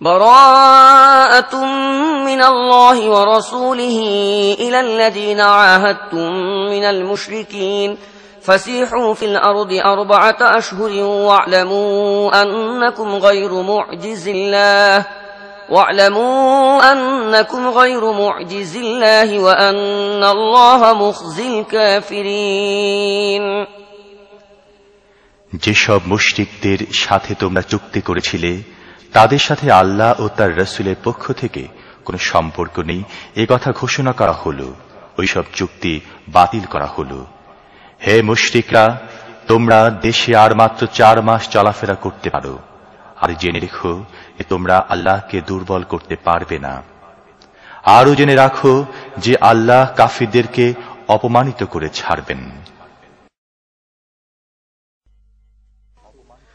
براءة من الله ورسوله إلى الذين عاهدتم من المشركين فسيحوا في الأرض أربعة أشهر واعلموا أنكم غير معجز الله واعلموا أنكم غير معجز الله وأن الله مخزي الكافرين যেসব মুশরিকদের সাথে তোমরা চুক্তি করেছিলে তাদের সাথে আল্লাহ ও তার রসুলের পক্ষ থেকে কোনো সম্পর্ক নেই। এ কথা ঘোষণা করা হলো। ওইসব চুক্তি বাতিল করা হলো। হে মুশরিকরা, তোমরা দেশে আর মাত্র চার মাস চলাফেরা করতে পারো। আর জেনে রেখো যে তোমরা আল্লাহকে দুর্বল করতে পারবে না। আরও জেনে রাখো যে আল্লাহ কাফিরদেরকে অপমানিত করে ছাড়বেন।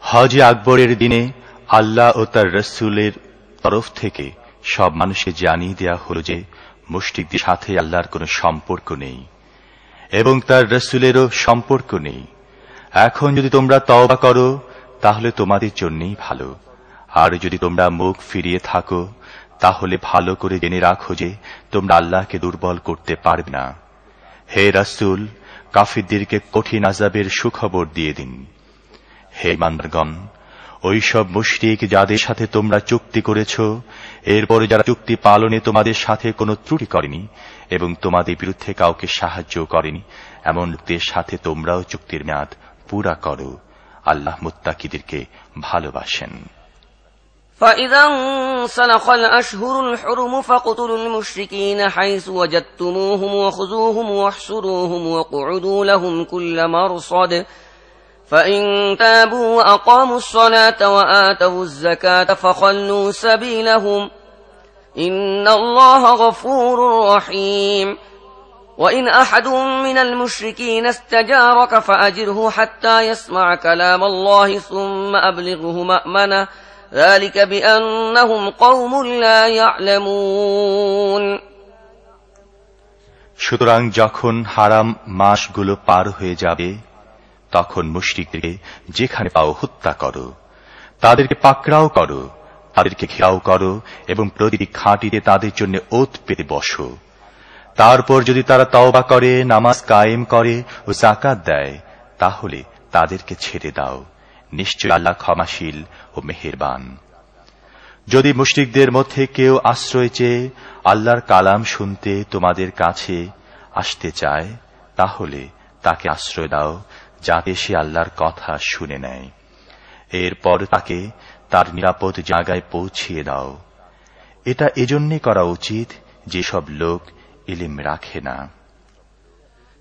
হজে আকবরের দিনে আল্লাহ ও তার রসুলের তরফ থেকে সব মানুষকে জানিয়ে দেয়া হল যে মুষ্টিকদের সাথে আল্লাহর কোনো সম্পর্ক নেই এবং তার রসুলেরও সম্পর্ক নেই। এখন যদি তোমরা তওবা করো, তাহলে তোমাদের জন্যই ভালো। আর যদি তোমরা মুখ ফিরিয়ে থাকো, তাহলে ভালো করে জেনে রাখো যে তোমরা আল্লাহকে দুর্বল করতে পারবে না। হে রাসুল, কাফিরদেরকে কঠিন আজাবের সুখবর দিয়ে দিন। হে মান্দারগণ ওইসব মুশরিক যাদের সাথে তোমরা চুক্তি করেছ, এরপরে যারা চুক্তি পালনে তোমাদের সাথে কোনো ত্রুটি করেনি এবং তোমাদের বিরুদ্ধে কাউকে সাহায্য করেনি, এমন লোকদের সাথে তোমরাও চুক্তির মেয়াদ পুরা করো। আল্লাহ মুত্তাকিদেরকে ভালোবাসেন। فإذا انسلخ الأشهر الحرم فاقتلوا المشركين حيث وجدتموهم وخذوهم واحصروهم واقعدوا لهم كل مرصد. فإن تابوا وأقاموا الصلاة وآتوا الزكاة فخلوا سبيلهم. إن الله غفور رحيم. وإن أحد من المشركين استجارك فأجره حتى يسمع كلام الله ثم أبلغه مأمنه. ذلك بأنهم قوم لا يعلمون সুতরাং যখন হারাম মাসগুলো পার হয়ে যাবে তখন মুশরিকদেরকে যেখানে পাও হত্যা করো তাদেরকে পাকড়াও করো তাদেরকে ঘেরাও করো এবং প্রতিটি খাঁটিতে তাদের জন্য ওত পেতে বসো তারপর যদি তারা তওবা করে নামাজ কায়েম করে ও জাকাত দেয় তাহলে তাদেরকে ছেড়ে দাও নিশ্চয় আল্লাহ ক্ষমাশীল ও মেহেরবান। যদি মুশরিকদের মধ্যে কেউ আশ্রয় চেয়ে আল্লাহর কালাম শুনতে তোমাদের কাছে আসতে চায়, তাহলে তাকে আশ্রয় দাও, যাতে সে আল্লাহর কথা শুনে নেয়। এরপর তাকে তার নিরাপদ জায়গায় পৌঁছিয়ে দাও। এটা এজন্যে করা উচিত যেসব লোক ইলিম রাখে না।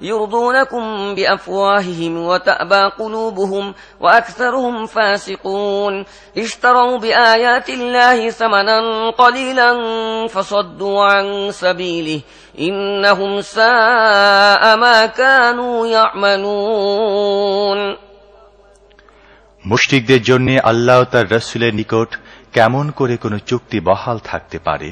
يرضونكم بأفواههم وتأبى قلوبهم وأكثرهم فاسقون اشتروا بآيات الله ثمنا قليلا فصدوا عن سبيله إنهم ساء ما كانوا يعملون মুশরিকদের জন্য আল্লাহ তার রসুলের নিকট কেমন করে কোনো চুক্তি বহাল থাকতে পারে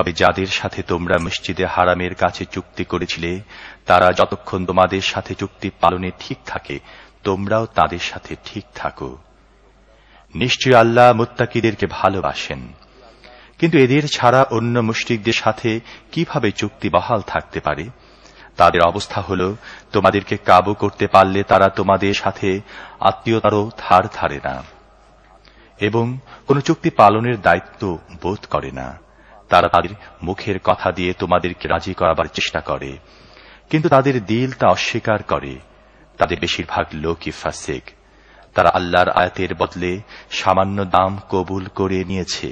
তবে যাদের সাথে তোমরা মসজিদে হারামের কাছে চুক্তি করেছিলে, তারা যতক্ষণ তোমাদের সাথে চুক্তি পালনে ঠিক থাকে, তোমরাও তাদের সাথে ঠিক থাকো। নিশ্চয় আল্লাহ মুত্তাকিদেরকে ভালোবাসেন। কিন্তু এদের ছাড়া অন্য মুশরিকদের সাথে কীভাবে চুক্তি বহাল থাকতে পারে? তাদের অবস্থা হল, তোমাদেরকে কাবু করতে পারলে তারা তোমাদের সাথে আত্মীয়তারও ধার ধারে না এবং কোন চুক্তি পালনের দায়িত্ব বোধ করে না। তারা তাদের মুখের কথা দিয়ে তোমাদেরকে রাজি করাবার চেষ্টা করে কিন্তু তাদের দিল তা অস্বীকার করে তাদের বেশিরভাগ লোকই ফাসেক তারা আল্লাহর আয়াতের বদলে সামান্য দাম কবুল করে নিয়েছে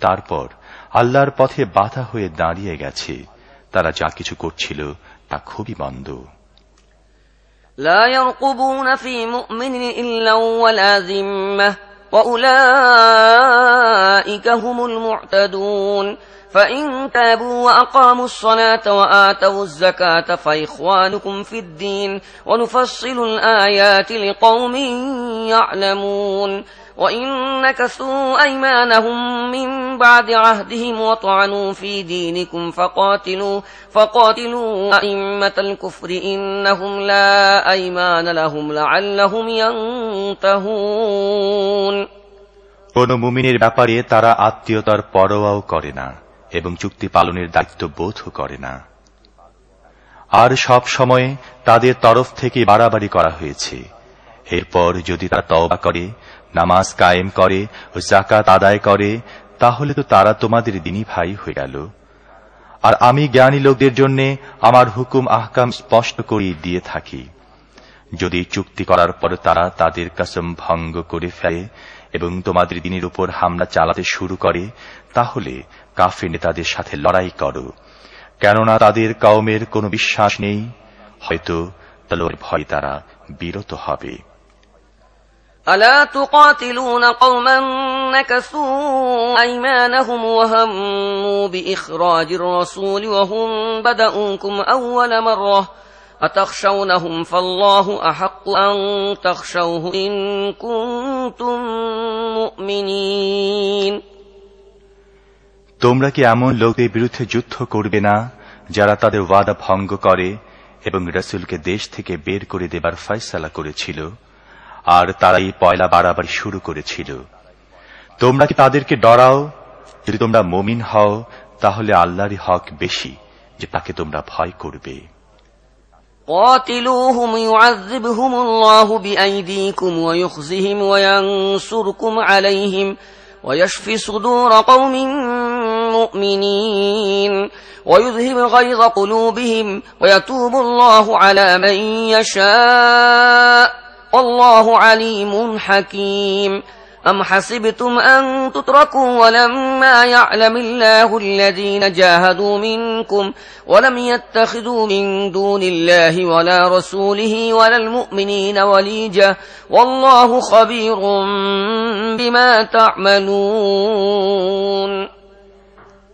তারপর আল্লাহর পথে বাধা হয়ে দাঁড়িয়ে গেছে তারা যা কিছু করছিল তা খুবই মন্দ لا يرقبون في مؤمن إلا ولا ذمة وأولئك هم المعتدون فإن تابوا وأقاموا الصلاة وآتوا الزكاة فإخوانكم في الدين ونفصل الآيات لقوم يعلمون وإن نكثوا أيمانهم من بعد عهدهم وطعنوا في دينكم فقاتلوا فقاتلوا أئمة الكفر إنهم لا أيمان لهم لعلهم ينتهون কোন মুমিনের ব্যাপারে তারা আত্মীয়তার পরোয়াও করে না এবং চুক্তি পালনের দায়িত্ব বোধও করে না। আর সব সময় তাদের তরফ থেকে বাড়াবাড়ি করা হয়েছে। এরপর যদি তারা তওবা করে, নামাজ কায়েম করে ও জাকাত আদায় করে, তাহলে তো তারা তোমাদের দিনী ভাই হয়ে গেল। আর আমি জ্ঞানী লোকদের জন্য আমার হুকুম আহকাম স্পষ্ট করে দিয়ে থাকি। যদি চুক্তি করার পর তারা তাদের কাসম ভঙ্গ করে ফেলে এবং তোমাদের দিনের উপর হামলা চালাতে শুরু করে, তাহলে কাফে নেতাদের সাথে লড়াই করো কেননা তাদের কওমের কোনো বিশ্বাস নেই হয়তো তালোর ভয় তারা বিরত হবে ألا تقاتلون قوما نكثوا أيمانهم وهموا بإخراج الرسول وهم بدأوكم أول مرة أتخشونهم فالله أحق أن تخشوه إن كنتم مؤمنين তোমরা কি এমন লোকদের বিরুদ্ধে যুদ্ধ করবে না যারা তাদের ওয়াদা ভঙ্গ করে এবং রসুলকে দেশ থেকে বের করে দেবার ফয়সালা করেছিল আর তারাই পয়লা বাড়াবাড়ি শুরু করেছিল তোমরা কি তাদেরকে ডরাও যদি তোমরা মমিন হও তাহলে আল্লাহরই হক বেশি যে তাকে তোমরা ভয় করবে قاتلوهم يعذبهم الله بأيديكم ويخزهم وينصركم عليهم ويشف صدور قوم مؤمنين ويذهب غيظ قلوبهم ويتوب الله على من يشاء. والله عليم حكيم. أم حسبتم أن تتركوا ولما يعلم الله الذين جاهدوا منكم ولم يتخذوا من دون الله ولا رسوله ولا المؤمنين وليجة والله خبير بما تعملون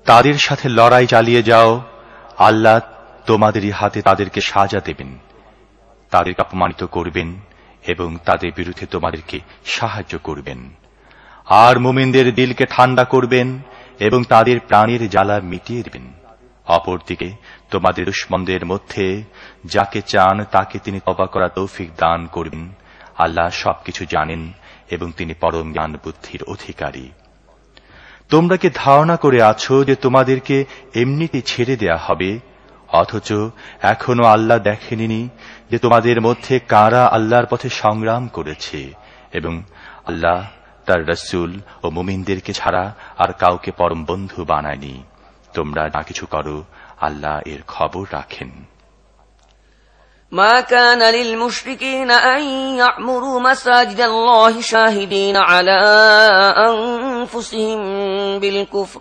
তাদের সাথে লড়াই চালিয়ে যাও আল্লাহ তোমাদেরই হাতে তাদেরকে সাজা দেবেন তাদেরকে অপমানিত করবেন এবং তাদের বিরুদ্ধে তোমাদেরকে সাহায্য করবেন। আর মুমিনদের দিলকে ঠান্ডা করবেন এবং তাদের প্রাণের জ্বালা মিটিয়ে দেবেন। অপরদিকে, তোমাদের দুশ্মনদের মধ্যে যাকে চান তাকে তিনি তবা করা তৌফিক দান করবেন। আল্লাহ সবকিছু জানেন এবং তিনি পরম জ্ঞান বুদ্ধির অধিকারী। তোমরা কি ধারণা করে আছো যে তোমাদেরকে এমনিতে ছেড়ে দেয়া হবে? অথচ এখনো আল্লাহ দেখেনি যে তোমাদের মধ্যে কারা আল্লাহর পথে সংগ্রাম করেছে এবং আল্লাহ তার রসুল ও মুমিনদেরকে ছাড়া আর কাউকে পরম বন্ধু বানায়নি তোমরা না কিছু করো আল্লাহ এর খবর রাখেন ما كان للمشركين أن يعمروا مساجد الله شاهدين على أنفسهم بالكفر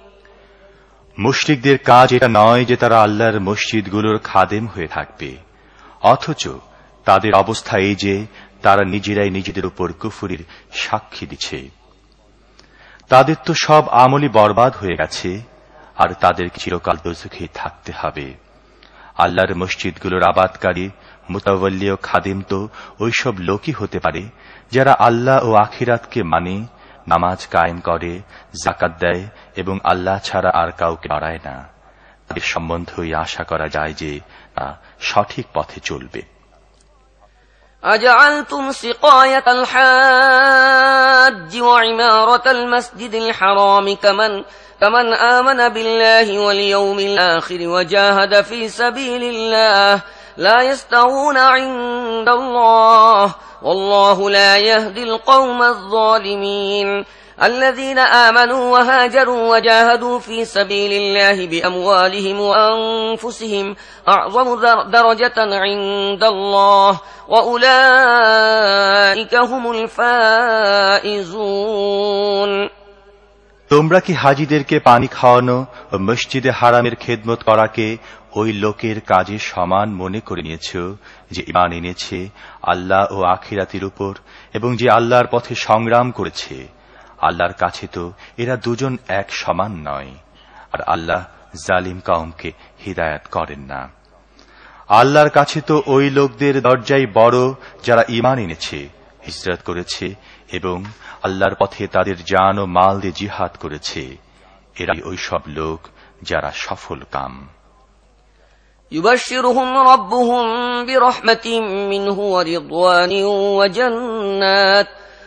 মুশরিকদের কাজ এটা নয় যে তারা আল্লাহর মসজিদগুলোর খাদেম হয়ে থাকবে। অথচ তাদের অবস্থা এই যে তারা নিজেরাই নিজেদের উপর কুফুরির সাক্ষী দিচ্ছে। তাদের তো সব আমলি বরবাদ হয়ে গেছে, আর তাদের চিরকাল দোজখে থাকতে হবে। আল্লাহর মসজিদগুলোর আবাদকারী মুতাবল্লী ও খাদিম তো ওইসব লোকই হতে পারে, যারা আল্লাহ ও আখিরাতকে মানে নামাজ কায়েম করে জাকাত দেয় এবং আল্লাহ ছাড়া আর কাউকে বাড়ায় না তাদের সম্বন্ধেই আশা করা যায় যে তা সঠিক পথে চলবে أجعلتم سقاية الحاج وعمارة المسجد الحرام كمن كمن آمن بالله واليوم الآخر وجاهد في سبيل الله لا يستوون عند الله والله لا يهدي القوم الظالمين الذين آمنوا وهاجروا وجاهدوا في سبيل الله بأموالهم وأنفسهم أعظم درجة عند الله وأولئك هم الفائزون তোমরা কি হাজিদেরকে পানি খাওয়ানো ও মসজিদে হারামের খেদমত করাকে ওই লোকের কাজে সমান মনে করে নিয়েছ যে ইমান এনেছে আল্লাহ ও আখিরাতির উপর এবং যে আল্লাহর পথে সংগ্রাম করেছে আল্লাহর কাছে তো এরা দুজন এক সমান নয় আর আল্লাহ জালিম কাউমকে হিদায়াত করেন না আল্লাহর কাছে তো ওই লোকদের দরজাই বড় যারা ইমান এনেছে হিজরত করেছে এবং আল্লাহর পথে তাদের জান ও মাল দিয়ে জিহাদ করেছে এরাই ওই সব লোক যারা সফল কাম يبشرهم ربهم برحمة منه ورضوان وجنات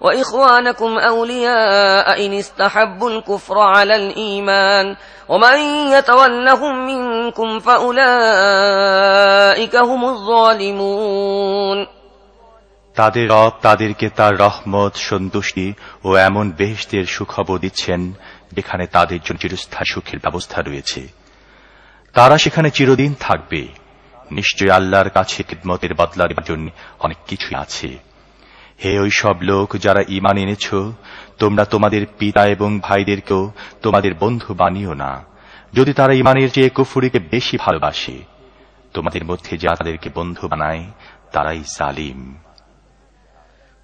وإخوانكم أولياء إن استحبوا الكفر على الإيمان ومن يتولهم منكم فأولئك هم الظالمون তাদের রব তাদেরকে তার রহমত সন্তুষ্টি ও এমন বেহেশতের সুখবর দিচ্ছেন যেখানে তাদের জন্য চিরস্থায়ী সুখের ব্যবস্থা রয়েছে তারা সেখানে চিরদিন থাকবে নিশ্চয় আল্লাহর কাছে খিদমতের বদলা দেওয়ার জন্য অনেক কিছুই আছে হে ওই সব লোক যারা ইমান এনেছ, তোমরা তোমাদের পিতা এবং ভাইদেরকেও তোমাদের বন্ধু বানিও না। যদি তারা ইমানের চেয়ে কুফুরিকে বেশি ভালোবাসে, তোমাদের মধ্যে যা তাদেরকে বন্ধু বানায়, তারাই সালিম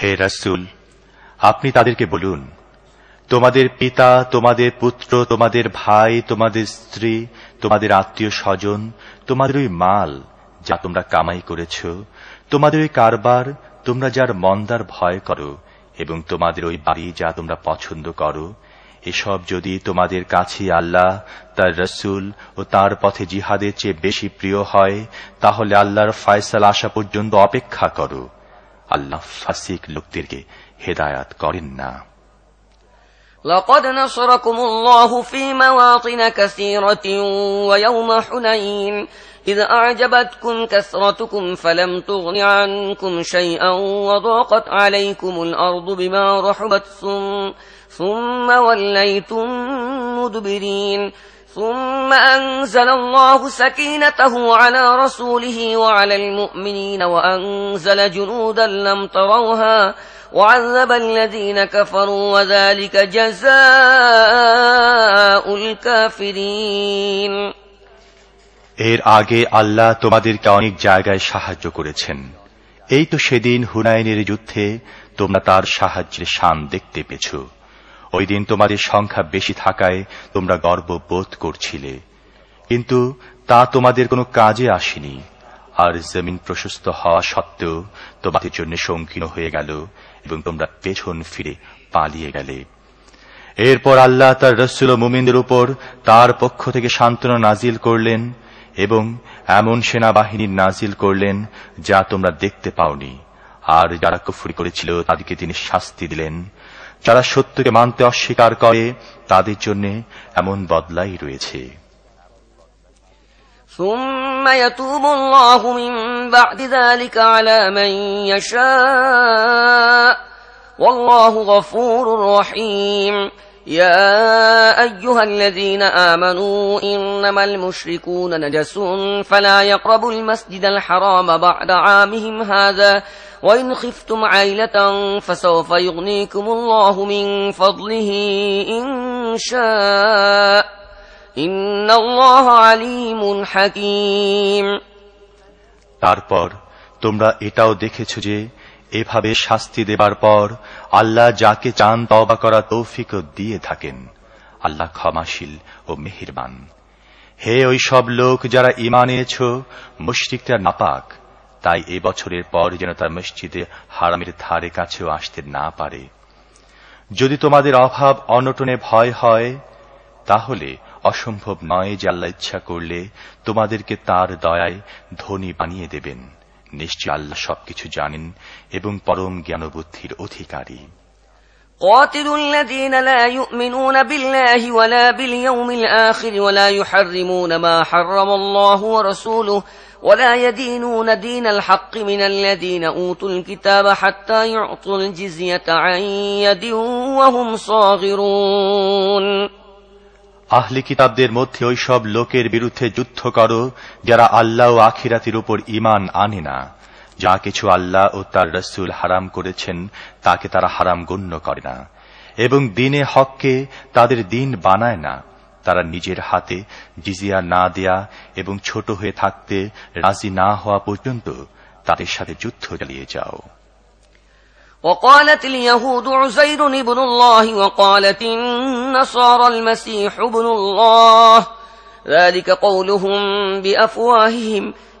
হে রাসুল, আপনি তাদেরকে বলুন, তোমাদের পিতা, তোমাদের পুত্র, তোমাদের ভাই, তোমাদের স্ত্রী, তোমাদের আত্মীয় স্বজন, তোমাদের ওই মাল যা তোমরা কামাই করেছ, তোমাদের ওই কারবার, তোমরা যার মন্দার ভয় করো এবং তোমাদের ওই বাড়ি যা তোমরা পছন্দ করো এসব যদি তোমাদের কাছে আল্লাহ তার রসুল ও তার পথে জিহাদের চেয়ে বেশি প্রিয় হয় তাহলে আল্লাহর ফয়সাল আসা পর্যন্ত অপেক্ষা করো আল্লাহ ফাসিক লোকদেরকে হেদায়াত করেন না لقد نصركم الله في مواطن كثيرة ويوم حنين إذ أعجبتكم كثرتكم فلم تغن عنكم شيئا وضاقت عليكم الأرض بما رحبت ثم, ثم وليتم مدبرين ثم أنزل الله سكينته على رسوله وعلى المؤمنين وأنزل جنودا لم تروها وعذب الذين كفروا وذلك جزاء الكافرين এর আগে আল্লাহ তোমাদেরকে অনেক জায়গায় সাহায্য করেছেন এই তো সেদিন হুনাইনের যুদ্ধে তোমরা তার সাহায্যের শান দেখতে পেছ ওই দিন তোমাদের সংখ্যা বেশি থাকায় তোমরা গর্ব বোধ করছিলে। কিন্তু তা তোমাদের কোনো কাজে আসেনি। আর জমিন প্রশস্ত হওয়া সত্ত্বেও তোমাদের জন্য সংকীর্ণ হয়ে গেল এবং তোমরা পেছন ফিরে পালিয়ে গেলে। এরপর আল্লাহ তার রসুল মুমিনদের উপর তার পক্ষ থেকে সান্ত্বনা নাজিল করলেন এবং এমন সেনাবাহিনীর নাজিল করলেন যা তোমরা দেখতে পাওনি। আর যারা কুফরি করেছিল তাদেরকে তিনি শাস্তি দিলেন। যারা সত্যকে মানতে অস্বীকার করে তাদের জন্য এমন বদলাই রয়েছে ثم يتوب الله من بعد ذلك على من يشاء والله غفور رحيم يا أيها الذين آمنوا إنما المشركون نجس فلا يقربوا المسجد الحرام بعد عامهم هذا وإن خفتم عيلة فسوف يغنيكم الله من فضله إن شاء إن الله عليم حكيم তারপর তোমরা এটাও দেখেছ যে এভাবে শাস্তি দেবার পর আল্লাহ যাকে চান তবা করা তৌফিক দিয়ে থাকেন আল্লাহ ক্ষমাশীল ও মেহেরবান হে ওই সব লোক যারা ইমান এনেছ মুশরিকরা নাপাক তাই এ বছরের পর যেন তার মসজিদে হারামের ধারে কাছেও আসতে না পারে। যদি তোমাদের অভাব অনটনে ভয় হয়, তাহলে অসম্ভব নয় যে আল্লাহ ইচ্ছা করলে তোমাদেরকে তার দয়ায় ধনী বানিয়ে দেবেন। নিশ্চয় আল্লাহ সবকিছু জানেন এবং পরম জ্ঞানবুদ্ধির অধিকারী। قاتلوا الذين لا يؤمنون بالله ولا باليوم الآخر ولا يحرمون ما حرم الله ورسوله ولا يدينون دين الحق من الذين أوتوا الكتاب حتى يعطوا الجزية عن يد وهم صاغرون আহলি কিতাবদের মধ্যে ওই সব লোকের বিরুদ্ধে যুদ্ধ করো যারা আল্লাহ ও আখিরাতির উপর ইমান আনে না যা কিছু আল্লাহ ও তার রসুল হারাম করেছেন তাকে তারা হারাম গণ্য করে না এবং দিনে হককে তাদের দিন বানায় না তারা নিজের হাতে জিজিয়া না দেয়া এবং ছোট হয়ে থাকতে রাজি না হওয়া পর্যন্ত তাদের সাথে যুদ্ধ চালিয়ে যাও وقالت اليهود عزير ابن الله وقالت النصارى المسيح ابن الله ذلك قولهم بأفواههم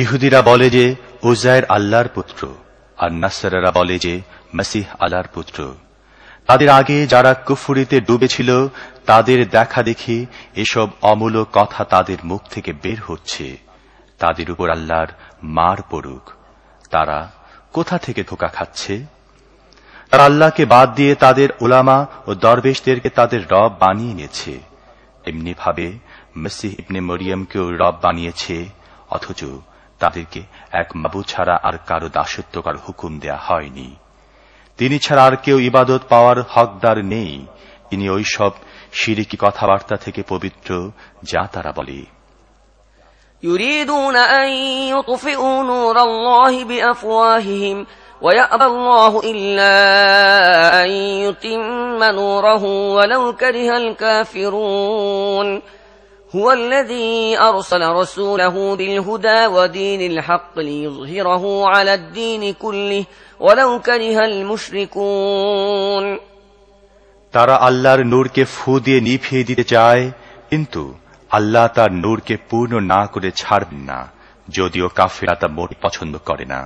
ইহুদিরা বলে যে উজায়ের আল্লাহর পুত্র, আর নাসারারা বলে যে, মসিহ আল্লাহর পুত্র। তাদের আগে যারা কুফুরিতে ডুবেছিল, তাদের দেখা দেখি এসব অমূলক কথা তাদের মুখ থেকে বের হচ্ছে। তাদের উপর আল্লাহর মার পড়ুক। তারা কোথা থেকে ধোকা খাচ্ছে? তারা আল্লাহকে বাদ দিয়ে তাদের ওলামা ও দরবেশদেরকে তাদের রব বানিয়ে নিয়েছে। এমনি ভাবে মসিহ ইবনে মরিয়মকেও রব বানিয়েছে, অথচ তাদেরকে এক মাবু ছাড়া আর কারো দাসত্বকার হুকুম দেয়া হয়নি তিনি ছাড়া আর কেউ ইবাদত পাওয়ার হকদার নেই তিনি ওই সব সিরিকি কথাবার্তা থেকে পবিত্র যা তারা বলে يريدون أن يطفئوا نور الله بأفواههم ويأبى الله إلا أن يتم نوره ولو كره الكافرون هو الذي أرسل رسوله بالهدى ودين الحق ليظهره على الدين كله ولو كره المشركون তারা আল্লাহর নূরকে ফু দিয়ে নিভিয়ে দিতে চায় কিন্তু আল্লাহ তার নূরকে পূর্ণ না করে ছাড়বেন না যদিও কাফেরা তা মোট পছন্দ করে না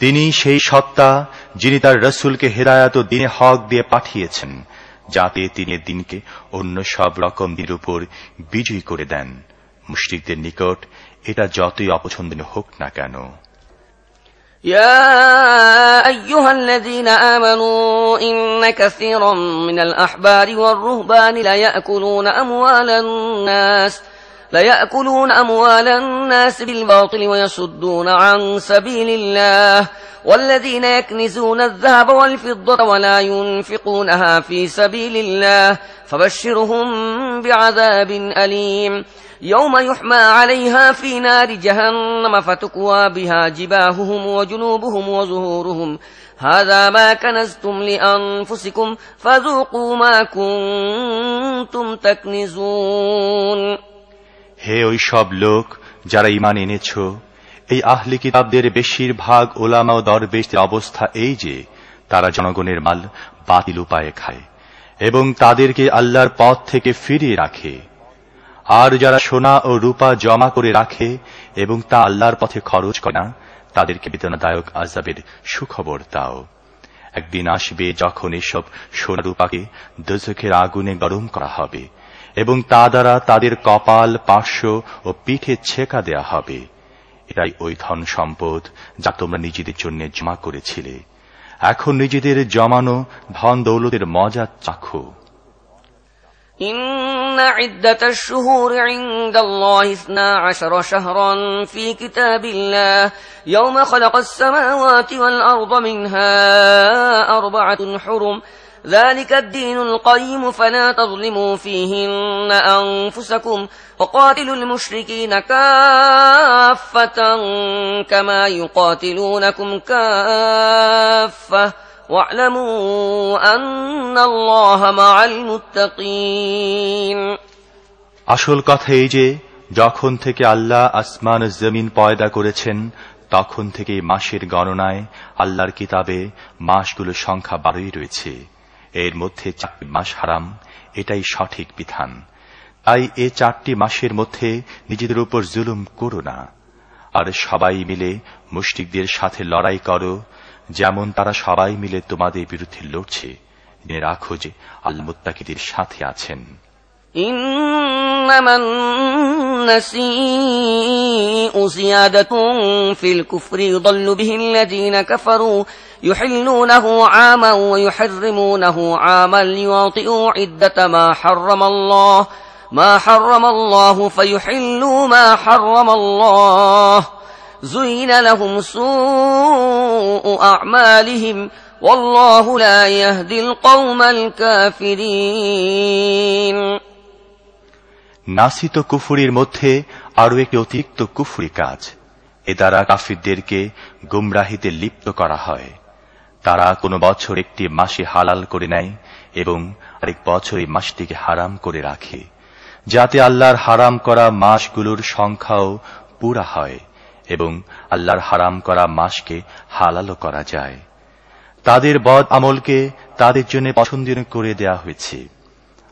তিনি সেই সত্তা যিনি তার রসুলকে হেদায়াত ও দিনে হক দিয়ে পাঠিয়েছেন যাতে তিনি দিনকে অন্য সব রকম দিনের উপর বিজয়ী করে দেন মুশরিকদের নিকট এটা যতই অপছন্দনীয় হোক না কেন يا أيها الذين آمنوا إن كثيرا من الأحبار والرهبان ليأكلون أموال الناس ليأكلون أموال الناس بالباطل ويصدون عن سبيل الله والذين يكنزون الذهب والفضة ولا ينفقونها في سبيل الله فبشرهم بعذاب أليم يوم يحمى عليها في نار جهنم فتكوى بها جباههم وجنوبهم وظهورهم هذا ما كنزتم لأنفسكم فذوقوا ما كنتم تكنزون হে ওই সব লোক যারা ইমান এনেছ, এই আহলি কিতাবদের বেশিরভাগ ওলামা ও দরবেশদের অবস্থা এই যে, তারা জনগণের মাল বাতিল উপায়ে খায় এবং তাদেরকে আল্লাহর পথ থেকে ফিরিয়ে রাখে। আর যারা সোনা ও রূপা জমা করে রাখে এবং তা আল্লাহর পথে খরচ করে না, তাদেরকে বেদনাদায়ক আজাবের সুখবর দাও। একদিন আসবে যখন এসব সোনা রূপাকে দোজখের আগুনে গরম করা হবে। এবং তা দ্বারা তাদের কপাল পার্শ্ব ও পিঠে ছেকা দেয়া হবে এটাই ওই ধন সম্পদ যা তোমরা নিজেদের জন্য জমা করেছিলে এখন নিজেদের জমানো ধন দৌলতের মজা চাখো إن عدة الشهور عند الله اثنا عشر شهرا في كتاب الله يوم خلق السماوات والأرض منها أربعة حرم ذلك الدين القيم فلا تظلموا فيهن أنفسكم وقاتلوا المشركين كافة كما يقاتلونكم كافة واعلموا أن الله مع المتقين আসল কথা এই যে যখন থেকে আল্লাহ আসমান জমিন পয়দা করেছেন তখন থেকে মাসের গণনায় আল্লাহর কিতাবে মাসগুলোর সংখ্যা বারোই রয়েছে এর মধ্যে চারটি মাস হারাম এটাই সঠিক বিধান তাই এ চারটি মাসের মধ্যে নিজেদের উপর জুলুম করো না আর সবাই মিলে মুষ্টিকদের সাথে লড়াই করো যেমন তারা সবাই মিলে তোমাদের বিরুদ্ধে লড়ছে জেনে রাখো যে আলমুত্তাকিদের সাথে আছেন إنما النسيء زيادة في الكفر يضل به الذين كفروا يحلونه عاما ويحرمونه عاما ليواطئوا عدة ما حرم الله ما حرم الله فيحلوا ما حرم الله زين لهم سوء أعمالهم والله لا يهدي القوم الكافرين নাসিত কুফুরির মধ্যে আরো একটি অতিরিক্ত কুফুরি কাজ এ দ্বারা কাফিরদেরকে গুমরাহিতে লিপ্ত করা হয় তারা কোনো বছর একটি মাসে হালাল করে নেয় এবং আরেক বছর এই মাসটিকে হারাম করে রাখে, যাতে আল্লাহর হারাম করা মাসগুলোর সংখ্যাও পুরা হয় এবং আল্লাহর হারাম করা মাসকে হালালও করা যায়। তাদের বদ আমলকে তাদের জন্য পছন্দনীয় করে দেয়া হয়েছে।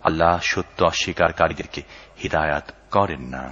আল্লাহ সত্য অস্বীকারীদেরকে হিদায়াত করেন না।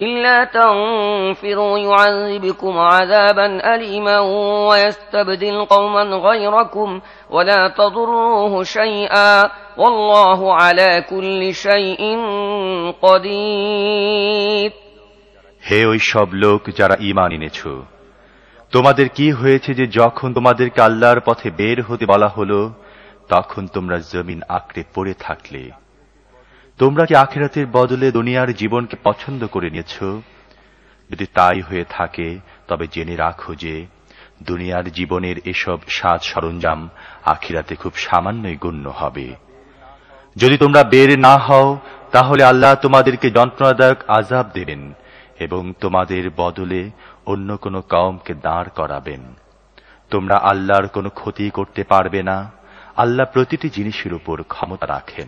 إلا تنفروا يعذبكم عذابا أليما ويستبدل قوما غيركم ولا تضروه شيئا والله على كل شيء قدير হে ওই সব লোক যারা ইমান এনেছ তোমাদের কি হয়েছে যে যখন তোমাদেরকে আল্লাহর পথে বের হতে বলা হলো তখন তোমরা জমিন আঁকড়ে পড়ে থাকলে তোমরা কি আখেরাতের বদলে দুনিয়ার জীবনকে পছন্দ করে নিয়েছ? যদি তাই হয়ে থাকে, তবে জেনে রাখো যে দুনিয়ার জীবনের এসব সাজ সরঞ্জাম আখিরাতে খুব সামান্যই গণ্য হবে। যদি তোমরা বের না হও, তাহলে আল্লাহ তোমাদেরকে যন্ত্রণাদায়ক আজাব দেবেন এবং তোমাদের বদলে অন্য কোনো কমকে দাঁড় করাবেন। তোমরা আল্লাহর কোনো ক্ষতি করতে পারবে না। আল্লাহ প্রতিটি জিনিসের উপর ক্ষমতা রাখেন।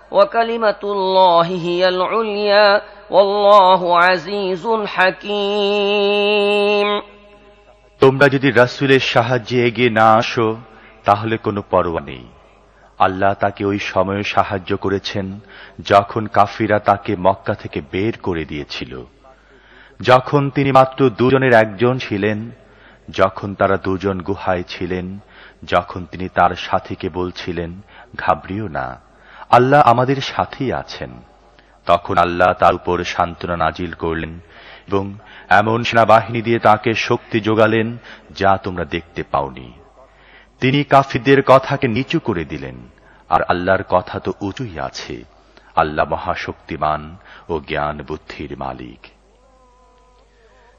وكلمة الله هي العليا والله عزيز حكيم তোমরা যদি রাসূলের সাহায্যে এগিয়ে না আসো তাহলে কোনো পরোয়া নেই আল্লাহ তাকে ওই সময়ে সাহায্য করেছেন যখন কাফিরা তাকে মক্কা থেকে বের করে দিয়েছিল যখন তিনি মাত্র দুজনের একজন ছিলেন যখন তারা দুজন গুহায় ছিলেন যখন তিনি তার সাথীকে বলছিলেন ঘাবড়িও না আল্লাহ আমাদের সাথেই আছেন। তখন আল্লাহ তার উপর সান্ত্বনা নাজিল করলেন এবং এমন সেনাবাহিনী দিয়ে তাকে শক্তি যোগালেন যা তোমরা দেখতে পাওনি। তিনি কাফিদের কথাকে নিচু করে দিলেন, আর আল্লাহর কথা তো উঁচুই আছে। আল্লাহ মহাশক্তিমান ও জ্ঞান বুদ্ধির মালিক।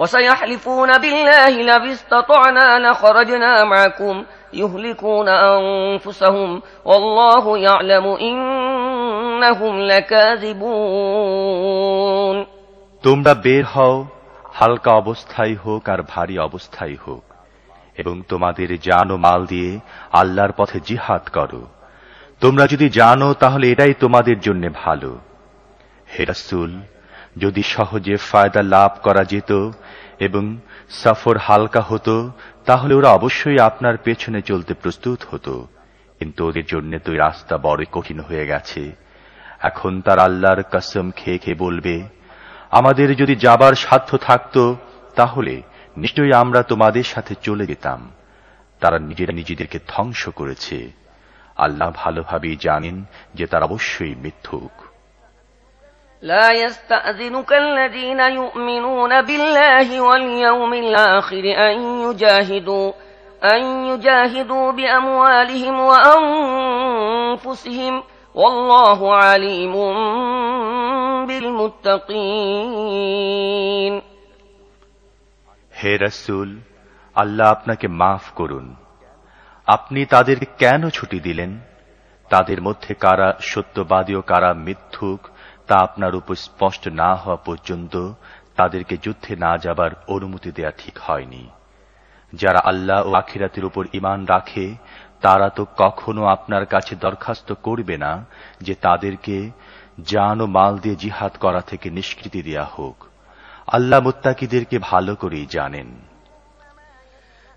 وسيحلفون بالله لو استطعنا لخرجنا معكم يهلكون أنفسهم والله يعلم إنهم لكاذبون তোমরা বের হও হালকা অবস্থায় হোক আর ভারী অবস্থায় হোক এবং তোমাদের জান ও মাল দিয়ে আল্লাহর পথে জিহাদ করো তোমরা যদি জানো তাহলে এটাই তোমাদের জন্য ভালো হেরাসুল যদি সহজে ফায়দা লাভ করা যেত এবং সফর হালকা হতো, তাহলে ওরা অবশ্যই আপনার পেছনে চলতে প্রস্তুত হতো। কিন্তু ওদের জন্য তো রাস্তা বড় কঠিন হয়ে গেছে। এখন তার আল্লাহর কসম খেয়ে খেয়ে বলবে, আমাদের যদি যাবার সাধ্য থাকত, তাহলে নিশ্চয়ই আমরা তোমাদের সাথে চলে যেতাম। তারা নিজেরা নিজেদেরকে ধ্বংস করেছে। আল্লাহ ভালোভাবেই জানেন যে তারা অবশ্যই মিথ্যুক। لا يستأذنك الذين يؤمنون بالله واليوم الآخر أن يجاهدوا أن يجاهدوا بأموالهم وأنفسهم والله عليم بالمتقين হে রসুল আল্লাহ আপনাকে মাফ করুন আপনি তাদেরকে কেন ছুটি দিলেন তাদের মধ্যে কারা সত্যবাদী ও কারা মিথ্যুক তা আপনার উপর স্পষ্ট না হওয়া পর্যন্ত তাদেরকে যুদ্ধে না যাবার অনুমতি দেয়া ঠিক হয়নি। যারা আল্লাহ ও আখিরাতের উপর ইমান রাখে, তারা তো কখনো আপনার কাছে দরখাস্ত করবে না যে তাদেরকে জান ও মাল দিয়ে জিহাদ করা থেকে নিষ্কৃতি দেয়া হোক। আল্লাহ মুত্তাকিদেরকে ভালো করেই জানেন।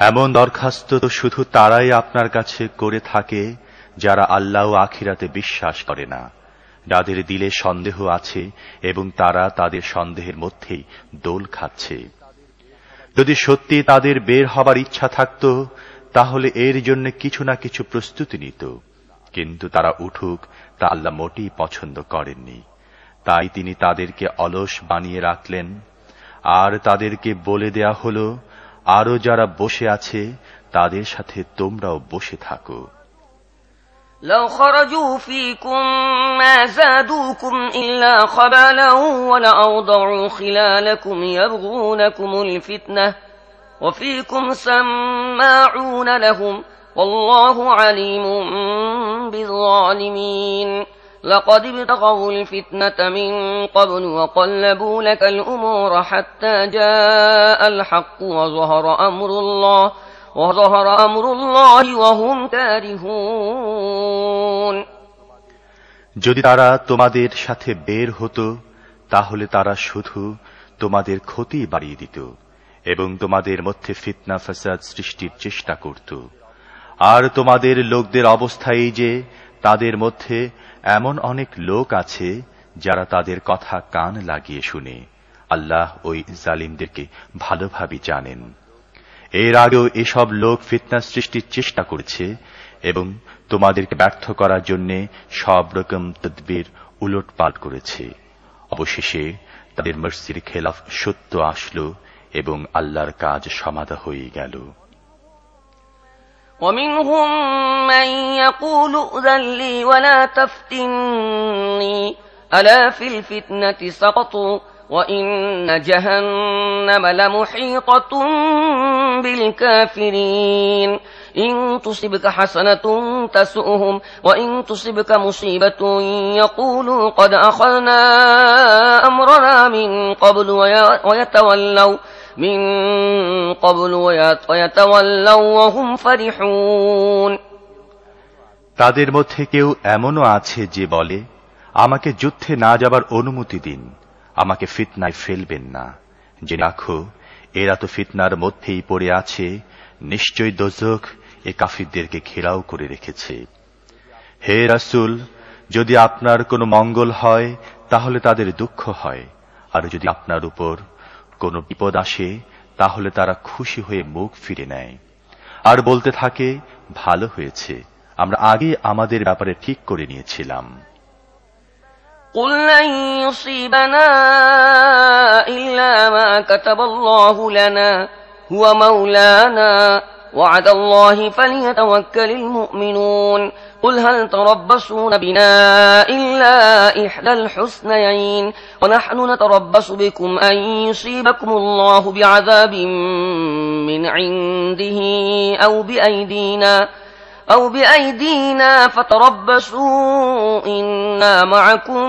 এমন দরখাস্ত তো শুধু তারাই আপনার কাছে করে থাকে, যারা আল্লাহ আখিরাতে বিশ্বাস করে না। যাদের দিলে সন্দেহ আছে এবং তারা তাদের সন্দেহের মধ্যেই দোল খাচ্ছে। যদি সত্যি তাদের বের হবার ইচ্ছা থাকত, তাহলে এর জন্য কিছু না কিছু প্রস্তুতি নিত। কিন্তু তারা উঠুক, তা আল্লাহ মোটেই পছন্দ করেননি। তাই তিনি তাদেরকে অলস বানিয়ে রাখলেন। আর তাদেরকে বলে দেয়া হল আরো যারা বসে আছে তাদের সাথে তোমরাও বসে থাকো لو خرجوا فيكم ما زادوكم إلا خبالا ولأوضعوا خلالكم يبغونكم الفتنة وفيكم سماعون لهم والله عليم بالظالمين لقد ابتغوا الفتنة من قبل وقلبوا لك الأمور حتى جاء الحق وظهر أمر الله وظهر أمر الله وهم كارهون যদি তারা তোমাদের সাথে বের হতো তাহলে তারা শুধু তোমাদের ক্ষতি বাড়িয়ে দিত এবং তোমাদের মধ্যে ফিতনা ফাসাদ সৃষ্টির চেষ্টা করত আর তোমাদের লোকদের অবস্থা এই যে তাদের মধ্যে এমন অনেক লোক আছে যারা তাদের কথা কান লাগিয়ে শুনে। আল্লাহ ওই জালিমদেরকে ভালোভাবে জানেন। এর আগেও এসব লোক ফিতনা সৃষ্টির চেষ্টা করেছে এবং তোমাদেরকে ব্যর্থ করার জন্য সব রকম তদবির উলটপাল্ট করেছে। অবশেষে তাদের মর্সির খেলাফ সত্য আসলো এবং আল্লাহর কাজ সমাধা হয়ে গেল। ومنهم من يقول ائذن لي ولا تفتني. ألا في الفتنة سقطوا وإن جهنم لمحيطة بالكافرين. إن تصبك حسنة تسؤهم وإن تصبك مصيبة يقولوا قد أخذنا أمرنا من قبل ويتولوا. من قبل ويتولوا وهم فرحون তাদের মধ্যে কেউ এমনও আছে যে বলে আমাকে যুদ্ধে না যাবার অনুমতি দিন আমাকে ফিতনায় ফেলবেন না যে রাখো এরা তো ফিতনার মধ্যেই পড়ে আছে নিশ্চয় দোজক এ কাফিরদেরকে ঘেরাও করে রেখেছে হে রাসুল যদি আপনার কোনো মঙ্গল হয় তাহলে তাদের দুঃখ হয় আর যদি আপনার উপর কোনো বিপদ আসে তাহলে তারা খুশি হয়ে মুখ ফিরে নেয় আর বলতে থাকে ভালো হয়েছে আমরা আগে আমাদের ব্যাপারে ঠিক করে নিয়েছিলাম قل لن يصيبنا إلا ما كتب الله لنا هو مولانا وعد الله فليتوكل المؤمنون قل هل تربصون بنا إلا إحدى الحسنيين ونحن نتربص بكم أن يصيبكم الله بعذاب من عنده أو بأيدينا أو بأيدينا فتربصوا إنا معكم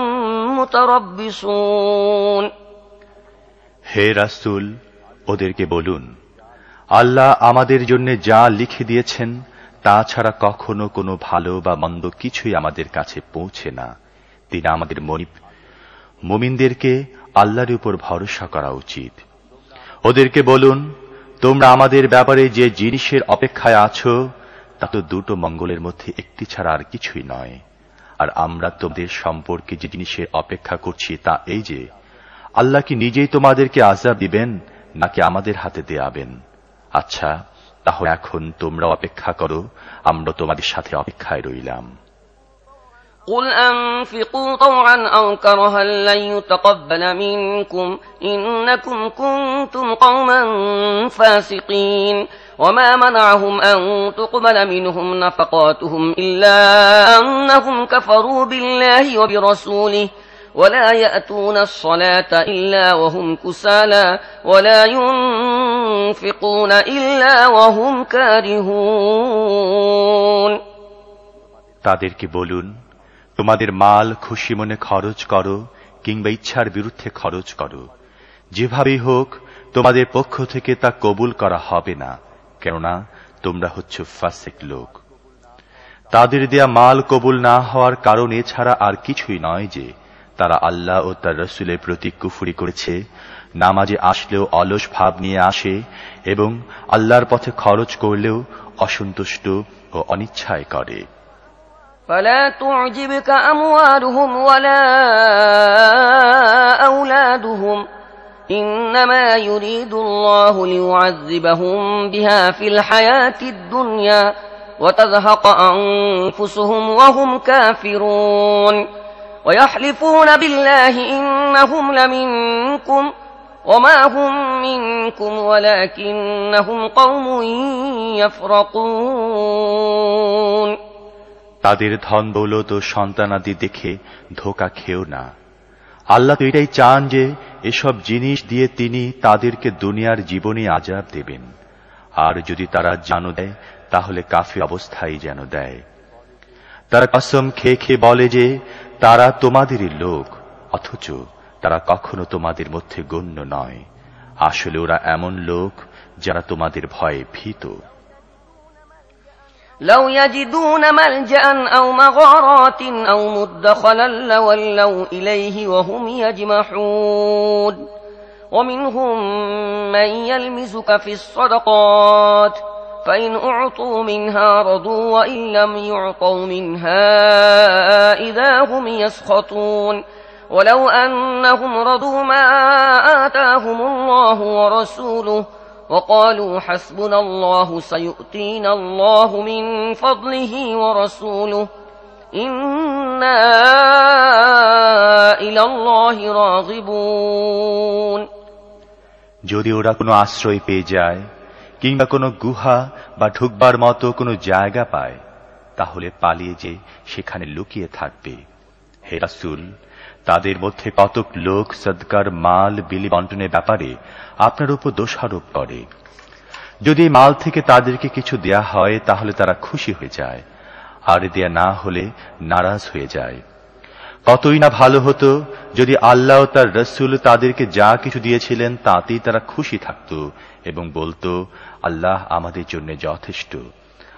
متربصون হে রাসুল ওদেরকে বলুন আল্লাহ আমাদের জন্য যা লিখে দিয়েছেন তা ছাড়া কখনো কোনো ভালো বা মন্দ কিছুই আমাদের কাছে পৌঁছে না। তিনি আমাদের মনিব মুমিনদেরকে আল্লাহর উপর ভরসা করা উচিত। ওদেরকে বলুন, তোমরা আমাদের ব্যাপারে যে জিনিসের অপেক্ষায় আছো, তা তো দুটো মঙ্গলের মধ্যে একটি ছাড়া আর কিছুই নয়। আর আমরা তোমাদের সম্পর্কে যে জিনিসের অপেক্ষা করছি তা এই যে, আল্লাহ কি নিজেই তোমাদেরকে আজাব দিবেন, নাকি আমাদের হাতে দেয়াবেন? আচ্ছা তাহলে এখন তোমরা অপেক্ষা করো আমরা তোমাদের সাথে অপেক্ষায় রইলাম قل أنفقوا طوعا أو كرها لن يتقبل منكم إنكم كنتم قوما فاسقين وما منعهم أن تقبل منهم نفقاتهم إلا أنهم كفروا بالله وبرسوله ولا يأتون الصلاة إلا وهم كسالى ولا ينفقون إلا وهم كارهون তাদেরকে বলুন তোমাদের মাল খুশি মনে খরচ করো কিংবা ইচ্ছার বিরুদ্ধে খরচ করো যেভাবেই হোক তোমাদের পক্ষ থেকে তা কবুল করা হবে না কেননা তোমরা হচ্ছ ফাসেক লোক তাদের দেয়া মাল কবুল না হওয়ার কারণ এছাড়া আর কিছুই নয় যে তারা আল্লাহ ও তার রসুলের প্রতি কুফুরি করেছে নামাজে আসলেও অলস ভাব নিয়ে আসে এবং আল্লাহর পথে খরচ করলেও অসন্তুষ্ট ও অনিচ্ছায় করে فلا تعجبك أموالهم ولا أولادهم إنما يريد الله ليعذبهم بها في الحياة الدنيا وتزهق أنفسهم وهم كافرون ويحلفون بالله إنهم لمنكم وما هم منكم ولكنهم قوم يفرقون তাদের ধন দৌলত ও সন্তানাদি দেখে ধোকা খেও না আল্লাহ তো এটাই চান যে এসব জিনিস দিয়ে তিনি তাদেরকে দুনিয়ার জীবনে আজাব দেবেন আর যদি তারা জানো দেয় তাহলে কাফি অবস্থায় যেন দেয় তারা কসম খেয়ে খেয়ে বলে যে তারা তোমাদেরই লোক অথচ তারা কখনো তোমাদের মধ্যে গণ্য নয় আসলে ওরা এমন লোক যারা তোমাদের ভয়ে ভীত لو يجدون ملجأ أو مغارات أو مدخلا لولوا إليه وهم يجمحون ومنهم من يلمزك في الصدقات فإن أعطوا منها رضوا وإن لم يعطوا منها إذا هم يسخطون ولو أنهم رضوا ما آتاهم الله ورسوله وقالوا حسبنا الله سيؤتينا الله من فضله ورسوله إنا إلى الله راغبون যদি ওরা কোনো আশ্রয় পেয়ে যায় কিংবা কোনো গুহা বা ঢুকবার মতো কোনো জায়গা পায়, তাহলে পালিয়ে যে সেখানে লুকিয়ে থাকবে। হে রাসূল, তাদের মধ্যে কতক লোক সদকার মাল বিলি বন্টনের ব্যাপারে আপনার উপর দোষারোপ করে। যদি মাল থেকে তাদেরকে কিছু দেয়া হয়, তাহলে তারা খুশি হয়ে যায়, আর দেয়া না হলে নারাজ হয়ে যায়। কতই না ভালো হতো যদি আল্লাহ তার রসুল তাদেরকে যা কিছু দিয়েছিলেন, তাতেই তারা খুশি থাকত এবং বলতো আল্লাহ আমাদের জন্য যথেষ্ট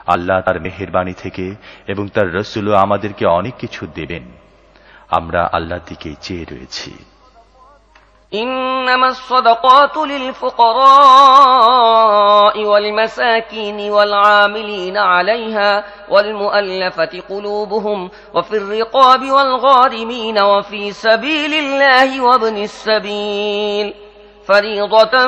আল্লাহ তার মেহেরবাণী থেকে এবং তার রসুলও আমাদেরকে অনেক কিছু দেবেন আমরা আল্লাহর দিকেই চেয়ে রয়েছি إنما الصدقات للفقراء والمساكين والعاملين عليها والمؤلفة قلوبهم وفي الرقاب والغارمين وفي سبيل الله وابن السبيل فريضة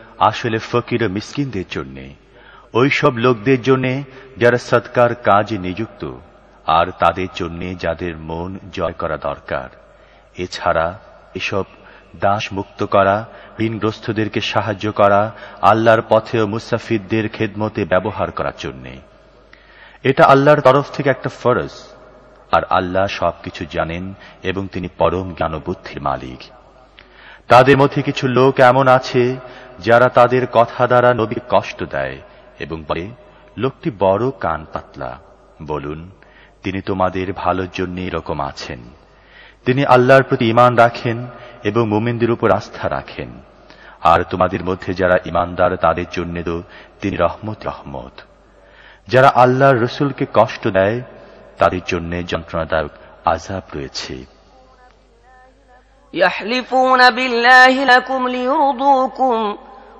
আসলে ফকির ও মিসকিনদের জন্যে। ওই সব লোকদের জন্যে যারা সৎকার কাজে নিযুক্ত, আর তাদের জন্যে যাদের মন জয় করা দরকার। এছাড়া এসব দাস মুক্ত করা, ঋণগ্রস্তদেরকে সাহায্য করা, আল্লাহর পথে ও মুসাফিদদের খেদমতে ব্যবহার করার জন্যে। এটা আল্লাহর তরফ থেকে একটা ফরজ, আর আল্লাহ সবকিছু জানেন এবং তিনি পরম জ্ঞান ও বুদ্ধির মালিক। তাদের মধ্যে কিছু লোক এমন আছে যারা তাদের কথা দ্বারা নবীর কষ্ট দেয় এবং বলে লোকটি বড় কান পাতলা বলুন তিনি তোমাদের ভালোর জন্য এরকম আছেন তিনি আল্লাহর প্রতি ইমান রাখেন এবং মুমিনদের উপর আস্থা রাখেন আর তোমাদের মধ্যে যারা ইমানদার তাদের জন্য তো তিনি রহমত রহমত যারা আল্লাহর রসুলকে কষ্ট দেয় তাদের জন্য যন্ত্রণাদায়ক আজাব রয়েছে يحلفون بالله لكم ليرضوكم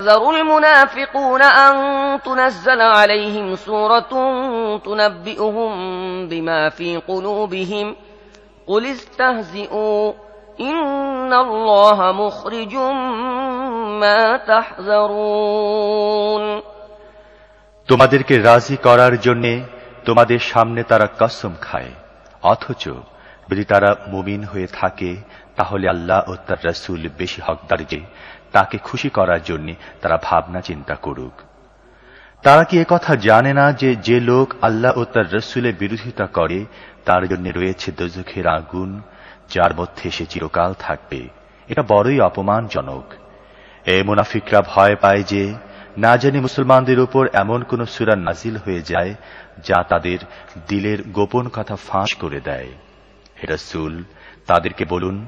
ذروا المنافقون أن تنزل عليهم سورة تنبئهم بما في قلوبهم قل استهزئوا إن الله مخرج ما تحذرون তোমাদেরকে রাজি করার জন্যে তোমাদের সামনে তারা কসম খায় অথচ যদি তারা মুমিন হয়ে থাকে তাহলে আল্লাহ ও তার রসুল বেশি হকদার যে তাকে খুশি করার জন্য তারা ভাবনা চিন্তা করুক। তারা কি কথা জানে না যে যে লোক আল্লাহ ও তার রসুলের বিরোধিতা করে, তার জন্য রয়েছে দোজখের আগুন, যার মধ্যে সে চিরকাল থাকবে। এটা বড়ই অপমানজনক। এ মুনাফিকরা ভয় পায় যে, না জানি মুসলমানদের উপর এমন কোন সুরা নাজিল হয়ে যায়, যা তাদের দিলের গোপন কথা ফাঁস করে দেয়। হে রসুল, তাদেরকে বলুন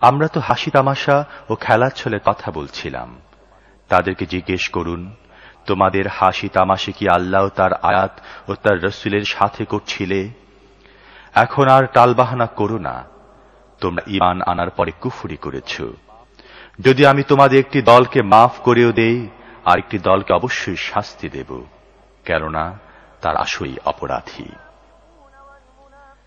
আমরা তো হাসি তামাশা ও খেলার ছলে কথা বলছিলাম। তাদেরকে জিজ্ঞেস করুন, তোমাদের হাসি তামাশে কি আল্লাহ তার আয়াত ও তার রসুলের সাথে করছিলে? এখন আর টালবাহানা করো না। তোমরা ইমান আনার পরে কুফুরি করেছ। যদি আমি তোমাদের একটি দলকে মাফ করেও দেই আর একটি দলকে অবশ্যই শাস্তি দেব, কেননা তার আসই অপরাধী।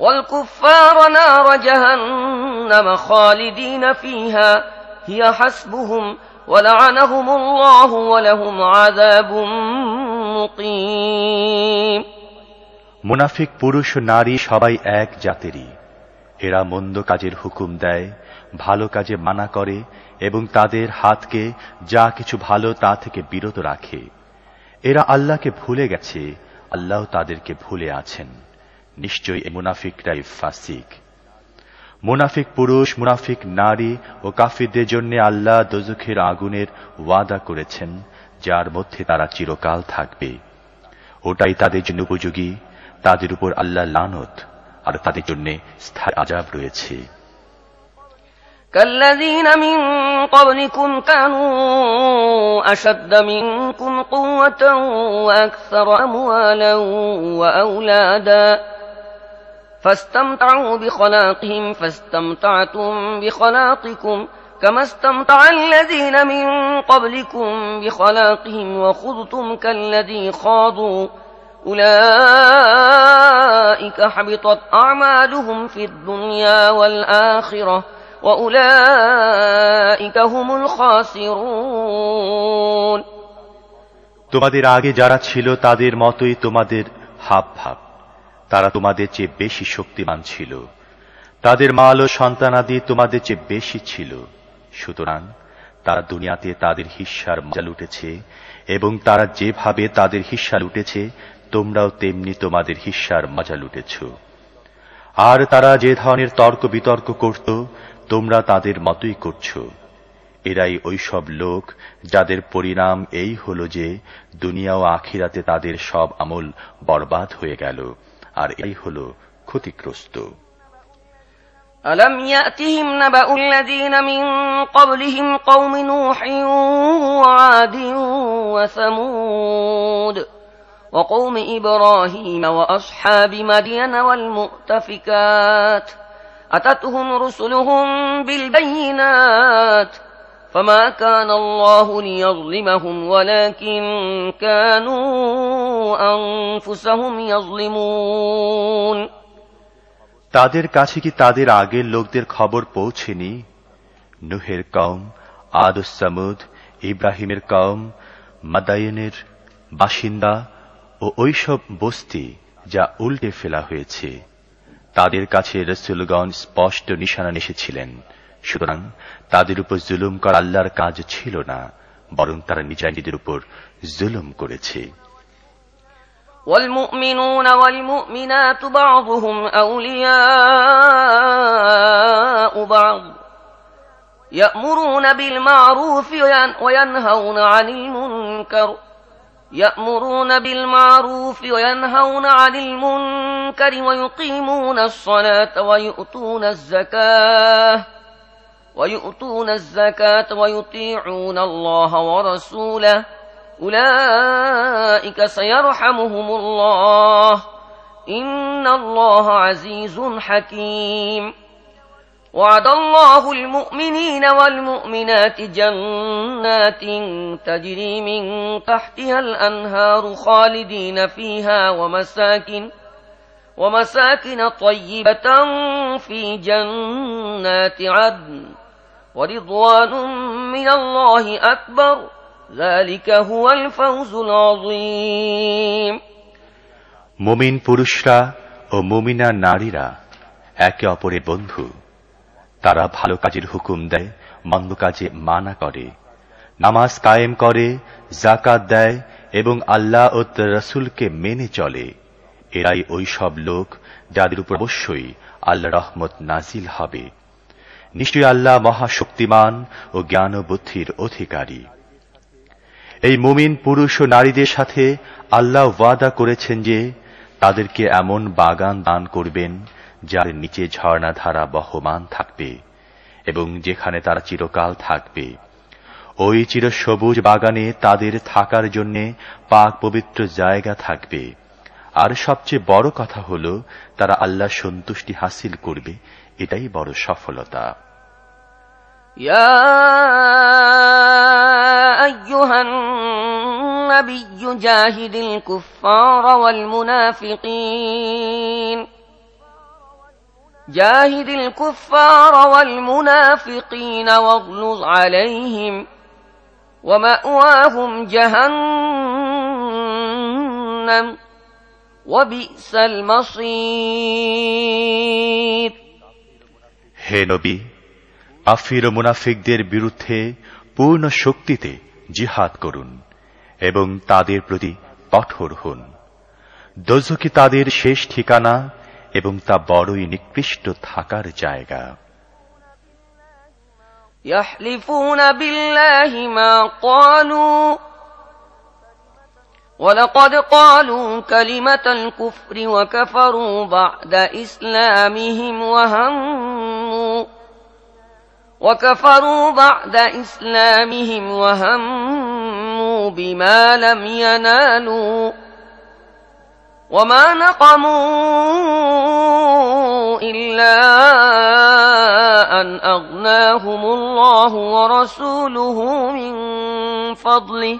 والكفار نار جهنم خالدين فيها هي حسبهم ولعنهم الله ولهم عذاب مقيم মুনাফিক পুরুষ ও নারী সবাই এক জাতেরই এরা মন্দ কাজের হুকুম দেয় ভালো কাজে মানা করে এবং তাদের হাতকে যা কিছু ভালো তা থেকে বিরত রাখে এরা আল্লাহকে ভুলে গেছে আল্লাহ তাদেরকে ভুলে আছেন নিশ্চয়ই এই মুনাফিকরাই ফাসিক মুনাফিক পুরুষ মুনাফিক নারী ও কাফিরদের জন্য আল্লাহ দোজখের আগুনের ওয়াদা করেছেন যার মধ্যে তারা চিরকাল থাকবে ওটাই তাদের জন্য উপযোগী তাদের উপর আল্লাহ লানত আর তাদের জন্য স্থায়ী আজাব রয়েছে كالذين من قبلكم كانوا أشد منكم قوة وأكثر أموالا وأولادا فاستمتعوا بخلاقهم فاستمتعتم بخلاقكم كما استمتع الذين من قبلكم بخلاقهم وخذتم كالذي خاضوا أولئك حبطت أعمالهم في الدنيا والآخرة وأولئك هم الخاسرون তোমাদের আগে যারা ছিল তাদের মতোই তোমাদের হাব ভাব তারা তোমাদের চেয়ে বেশি শক্তিমান ছিল। তাদের মাল ও সন্তানাদি তোমাদের চেয়ে বেশি ছিল। সুতরাং তারা দুনিয়াতে তাদের হিস্যার মজা লুটেছে এবং তারা যেভাবে তাদের হিস্সা লুটেছে, তোমরাও তেমনি তোমাদের হিস্যার মজা লুটেছ। আর তারা যে ধরনের তর্ক বিতর্ক করত, তোমরা তাদের মতোই করছ। এরাই ওইসব লোক যাদের পরিণাম এই হল যে, দুনিয়া ও আখিরাতে তাদের সব আমল বরবাদ হয়ে গেল। আর এই হল ক্ষতিগ্রস্ত ألم يأتهم نبأ الذين من قبلهم قوم نوح وعاد وثمود وقوم إبراهيم وأصحاب مدين والمؤتفكات أتتهم رسلهم بالبينات فما كان الله ليظلمهم ولكن كانوا أنفسهم يظلمون তাদের কাছে কি তাদের আগের লোকদের খবর পৌঁছেনি নুহের কম আদুসামুদ ইব্রাহিমের কম মাদায়নের বাসিন্দা ও ওইসব বস্তি যা উল্টে ফেলা হয়েছে তাদের কাছে রসুলগণ স্পষ্ট নিশানা এসেছিলেন সুতরাং তাদের উপর জুলুম করা আল্লাহর কাজ ছিল না বরং তারা নিজেদের উপর জুলুম করেছে والمؤمنون والمؤمنات بعضهم أولياء بعض يأمرون بالمعروف وينهون عن المنكر يأمرون بالمعروف وينهون عن المنكر ويقيمون الصلاة ويؤتون الزكاة ويؤتون الزكاة ويطيعون الله ورسوله. أولئك سيرحمهم الله. إن الله عزيز حكيم. وعد الله المؤمنين والمؤمنات جنات تجري من تحتها الأنهار خالدين فيها ومساكن ومساكن طيبة في جنات عدن. ورضوان من الله أكبر ذلك هو الفوز العظيم মুমিন পুরুষরা ও মুমিনা নারীরা একে অপরের বন্ধু তারা ভালো কাজের হুকুম দেয় মন্দ কাজে মানা করে নামাজ কায়েম করে জাকাত দেয় এবং আল্লাহ ও রসুলকে মেনে চলে এরাই ওই সব লোক যাদের উপর অবশ্যই আল্লাহ রহমত নাজিল হবে নিশ্চয়ই আল্লাহ মহাশক্তিমান ও জ্ঞান বুদ্ধির অধিকারী। এই মুমিন পুরুষ ও নারীদের সাথে আল্লাহ ওয়াদা করেছেন যে তাদেরকে এমন বাগান দান করবেন যার নিচে ঝর্ণাধারা বহমান থাকবে এবং যেখানে তারা চিরকাল থাকবে। ওই চির সবুজ বাগানে তাদের থাকার জন্য পাক পবিত্র জায়গা থাকবে। আর সবচেয়ে বড় কথা হল, তারা আল্লাহ সন্তুষ্টি হাসিল করবে এটাই বড় সফলতা يا أيها النبي جاهد الكفار والمنافقين جاهد الكفار والمنافقين واغلظ عليهم ومأواهم جهنم وبئس المصير হে নবী আফির ও মুনাফিকদের বিরুদ্ধে পূর্ণ শক্তিতে জিহাদ করুন এবং তাদের প্রতি কঠোর হন দোজকি তাদের শেষ ঠিকানা এবং তা বড়ই নিকৃষ্ট থাকার জায়গা يحلفون بالله ما قالوا ولقد قالوا كلمة الكفر وكفروا بعد إسلامهم وهموا وكفروا بعد إسلامهم وهموا بما لم ينالوا وما نقموا إلا أن أغناهم الله ورسوله من فضله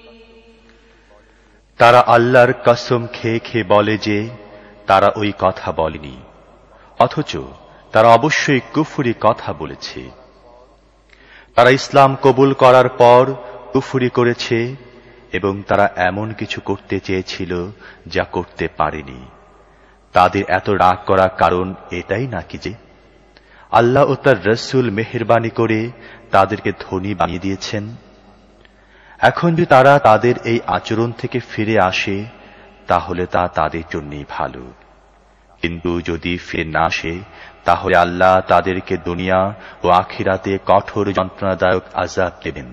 তারা আল্লাহর কসম খেয়ে খেয়ে বলে যে, তারা ওই কথা বলেনি। অথচ তারা অবশ্যই কুফুরি কথা বলেছে। তারা ইসলাম কবুল করার পর কুফুরি করেছে এবং তারা এমন কিছু করতে চেয়েছিল যা করতে পারেনি। তাদের এত রাগ করার কারণ এটাই নাকি যে? আল্লাহ ও তার রসুল মেহরবানি করে তাদেরকে ধনী বানিয়ে দিয়েছেন। এখন যে তারা তাদের এই আচরণ থেকে ফিরে আসে তাহলে তা তাদের জন্যই ভালো কিন্তু যদি ফিরে না আসে তাহলে আল্লাহ তাদেরকে দুনিয়া ও আখিরাতে কঠোর যন্ত্রণাদায়ক আজাদ দেবেন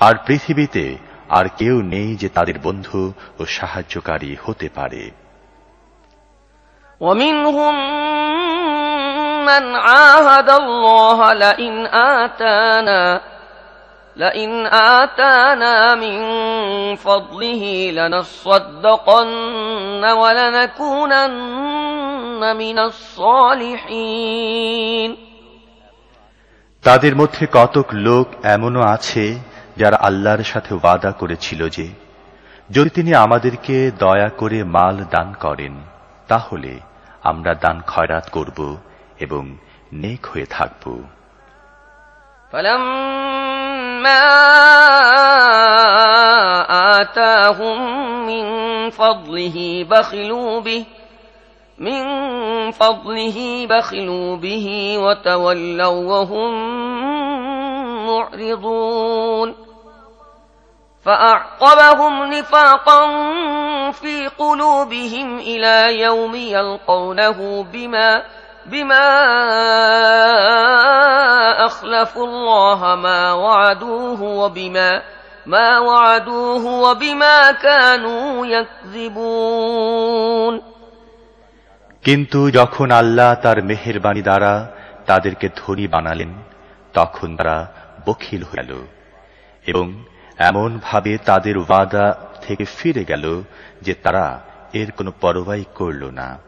আর পৃথিবীতে আর কেউ নেই যে তাদের বন্ধু ও সাহায্যকারী হতে পারে ومنهم من عاهد الله لئن آتانا لئن آتانا من فضله لنصدقن ولنكونن من الصالحين তাদের মধ্যে কতক লোক এমনও আছে যারা আল্লাহর সাথে ওয়াদা করেছিল যে যদি তিনি আমাদেরকে দয়া করে মাল দান করেন তাহলে আমরা দান খয়রাত করব এবং নেক হয়ে থাকব فلما آتاهم من فضله بخلوا به من فضله بخلوا به وتولوا وهم معرضون. فأعقبهم نفاقا في قلوبهم إلى يوم يلقونه بما بما أخلفوا الله ما وعدوه وبما ما وعدوه وبما كانوا يكذبون কিন্তু যখন আল্লাহ তার মেহেরবাণী দ্বারা তাদেরকে ধনী বানালেন তখন তারা বখিল হয়ে গেল এবং এমন ভাবে তাদের ওয়াদা থেকে ফিরে গেল যে তারা এর কোনো পরবাই করল না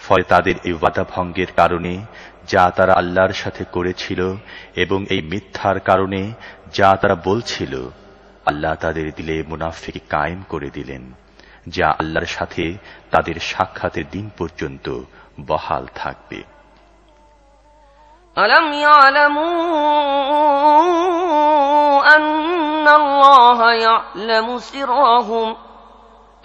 ফলে তাদের এই ওয়াদা ভঙ্গের কারণে যা তারা আল্লাহর সাথে করেছিল এবং এই মিথ্যার কারণে যা তারা বলছিল আল্লাহ তাদের দিলে মুনাফিক কায়েম করে দিলেন যা আল্লাহর সাথে তাদের সাক্ষাতের দিন পর্যন্ত বহাল থাকবে ألم يعلموا أن الله يعلم سرهم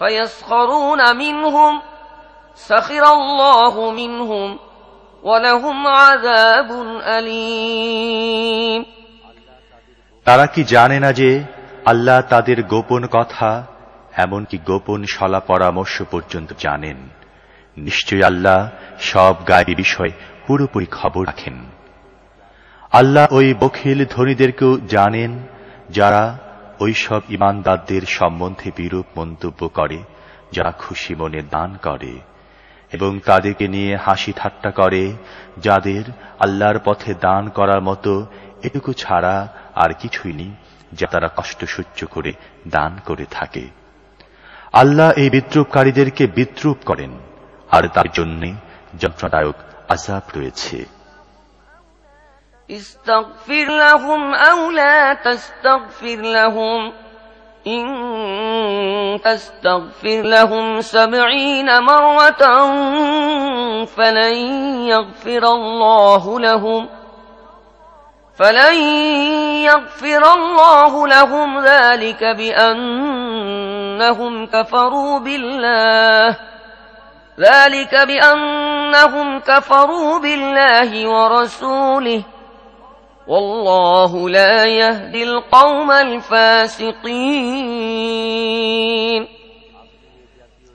فيسخرون منهم سخر الله منهم ولهم عذاب أليم তারা কি জানে না যে আল্লাহ তাদের গোপন কথা এমনকি গোপন সলা পরামর্শ পর্যন্ত জানেন নিশ্চয় আল্লাহ সব গায়েবী বিষয় পুরোপুরি খবর রাখেন আল্লাহ ওই বখিল ধনীদেরকেও জানেন যারা ওই সব ইমানদারদের সম্বন্ধে বিরূপ মন্তব্য করে যারা খুশি মনে দান করে, এবং তাদেরকে নিয়ে হাসি ঠাট্টা করে, যাদের আল্লাহর পথে দান করার মতো এটুকু ছাড়া আর কিছুই নেই, যা তারা কষ্ট সহ্য করে দান করে থাকে। আল্লাহ এই বিদ্রুপকারীদেরকে বিদ্রুপ করেন, আর তার জন্যে যন্ত্রণাদায়ক আজাব রয়েছে। استغفر لهم أو لا تستغفر لهم. إن تستغفر لهم سبعين مرة فلن يغفر الله لهم. فلن يغفر الله لهم. ذلك بأنهم كفروا بالله. ذلك بأنهم كفروا بالله ورسوله. والله لا يهدي القوم الفاسقين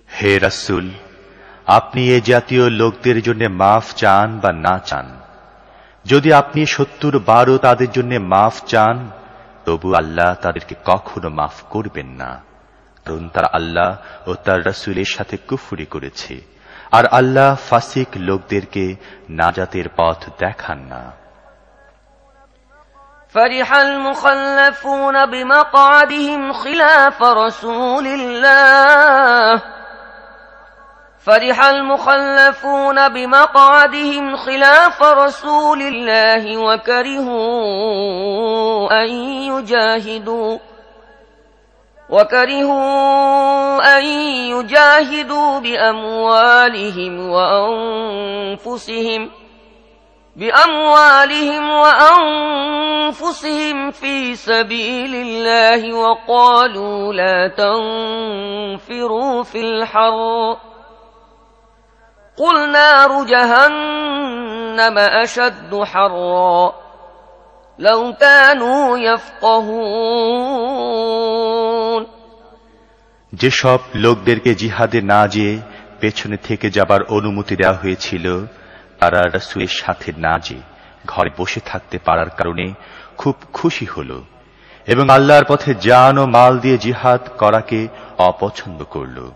হে রাসূল আপনি এ জাতীয় লোকদের জন্য মাফ চান বা না চান যদি আপনি সত্তর বারও তাদের জন্য মাফ চান তবু আল্লাহ তাদেরকে কখনো মাফ করবেন না কারণ তারা আল্লাহ ও তার রাসূলের সাথে কুফরি করেছে আর আল্লাহ ফাসিক লোকদেরকে নাজাতের পথ দেখান না فرح المخلفون بمقعدهم خلاف رسول الله. فرح المخلفون بمقعدهم خلاف رسول الله وكرهوا أن يجاهدوا وكرهوا أن يجاهدوا بأموالهم وأنفسهم. بأموالهم وأنفسهم في سبيل الله وقالوا لا تنفروا في الحر قل نار جهنم أشد حرا لو كانوا يفقهون যেসব লোকদেরকে জিহাদে না যেয়ে পেছনে থেকে যাবার অনুমতি দেওয়া হয়েছিল তারা রাসূলের সাথে না যে ঘরে বসে থাকতে পারার কারণে খুব খুশি হল এবং আল্লাহর পথে জান ও মাল দিয়ে জিহাদ করাকে অপছন্দ করল।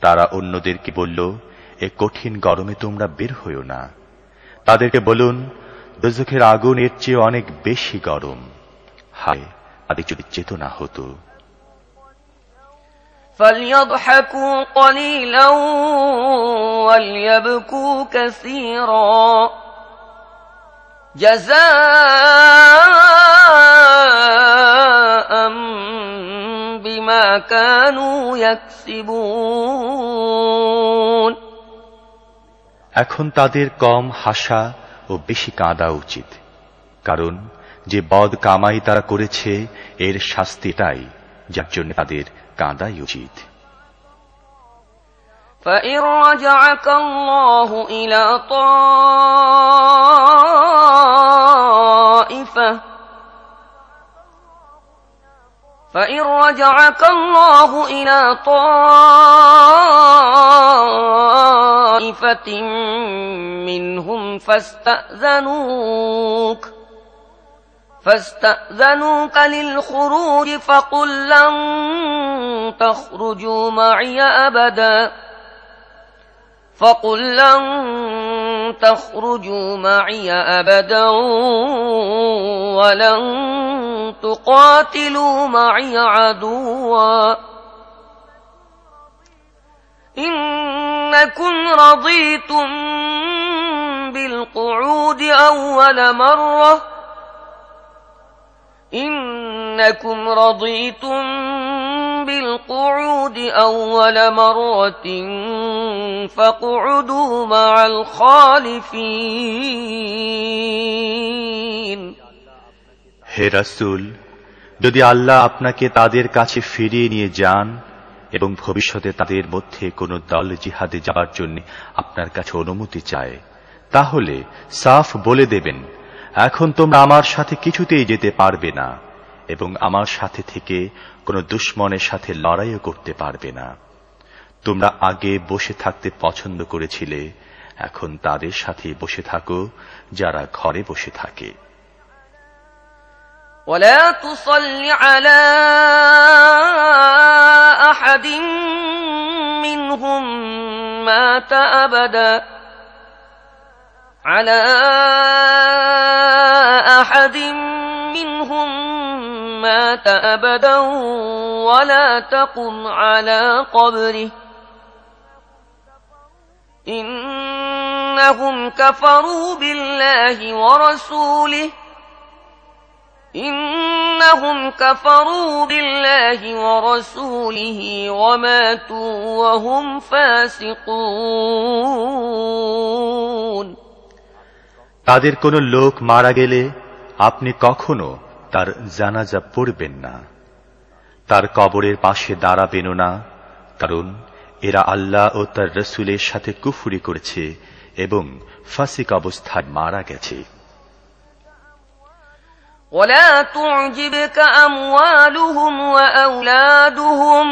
তারা অন্যদেরকে বলল, এ কঠিন গরমে তোমরা বের হইও না। তাদেরকে বলুন, দোজখের আগুন এর চেয়ে অনেক বেশি গরম। হায়, তাদের যদি চেতনা হতো। فليضحكوا قليلا وليبكوا كثيرا جزاء بما كانوا يكسبون এখন তাদের কম হাসা ও বেশি কাঁদা উচিত কারণ যে বদ কামাই তারা করেছে এর শাস্তিটাই যার জন্য তাদের কাঁদাই উচিত فإن رجعك الله إلى طائفة فإن رجعك الله إلى طائفة منهم فاستأذنوك فاستأذنوك للخروج فقل لن تخرجوا معي أبدا. فقل لن تخرجوا معي أبدا ولن تقاتلوا معي عدوا. إنكم رضيتم بالقعود أول مرة إنكم رضيتم بالقعود أول مرة فاقعدوا مع الخالفين হে রাসূল যদি আল্লাহ আপনাকে তাদের কাছে ফিরিয়ে নিয়ে যান এবং ভবিষ্যতে তাদের মধ্যে কোনো দল জিহাদে যাবার জন্য আপনার কাছে অনুমতি চায় তাহলে সাফ বলে দেবেন এখন তোমরা আমার সাথে কিছুতেই যেতে পারবে না এবং আমার সাথে থেকে কোনো দুশ্মনের সাথে লড়াইও করতে পারবে না তোমরা আগে বসে থাকতে পছন্দ করেছিলে এখন তাদের সাথে বসে থাকো যারা ঘরে বসে থাকে ولا تصل على أحد منهم مات أبدا على أحد منهم مات أبدا ولا تقم على قبره. إنهم كفروا بالله ورسوله. إنهم كفروا بالله ورسوله وماتوا وهم فاسقون. তাদের কোনো লোক মারা গেলে আপনি কখনো তার জানাজা পড়বেন না তার কবরের পাশে দাঁড়াবেনও না কারণ এরা আল্লাহ ও তার রসুলের সাথে কুফুরি করেছে এবং ফাসিক অবস্থায় মারা গেছে ولا تعجبك أموالهم وأولادهم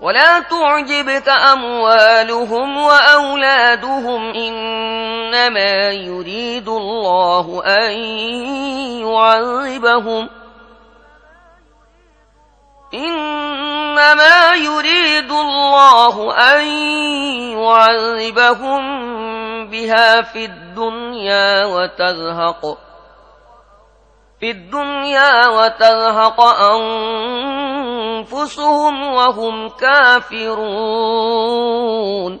ولا تعجبك أموالهم وأولادهم إنما يريد الله أن يعذبهم إنما يريد الله أن يعذبهم بها في الدنيا وتزهق في الدنيا وتزهق أنفسهم وهم كافرون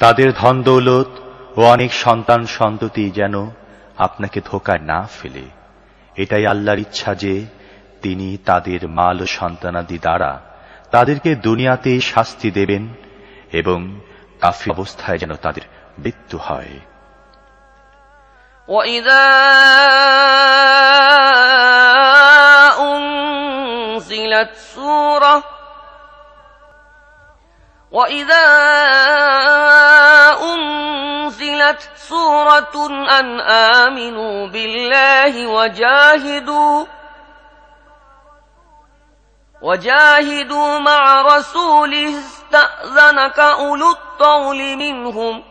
তাদের ধন দৌলত ও অনেক সন্তান সন্ততি যেন আপনাকে ধোকায় না ফেলে এটাই আল্লাহর ইচ্ছা যে তিনি তাদের মাল ও সন্তানাদি দ্বারা তাদেরকে দুনিয়াতে শাস্তি দেবেন এবং কাফি অবস্থায় যেন তাদের মৃত্যু হয় وإذا أنزلت سورة وإذا أنزلت سورة أن آمنوا بالله وجاهدوا وجاهدوا مع رسوله استأذنك أولو الطول منهم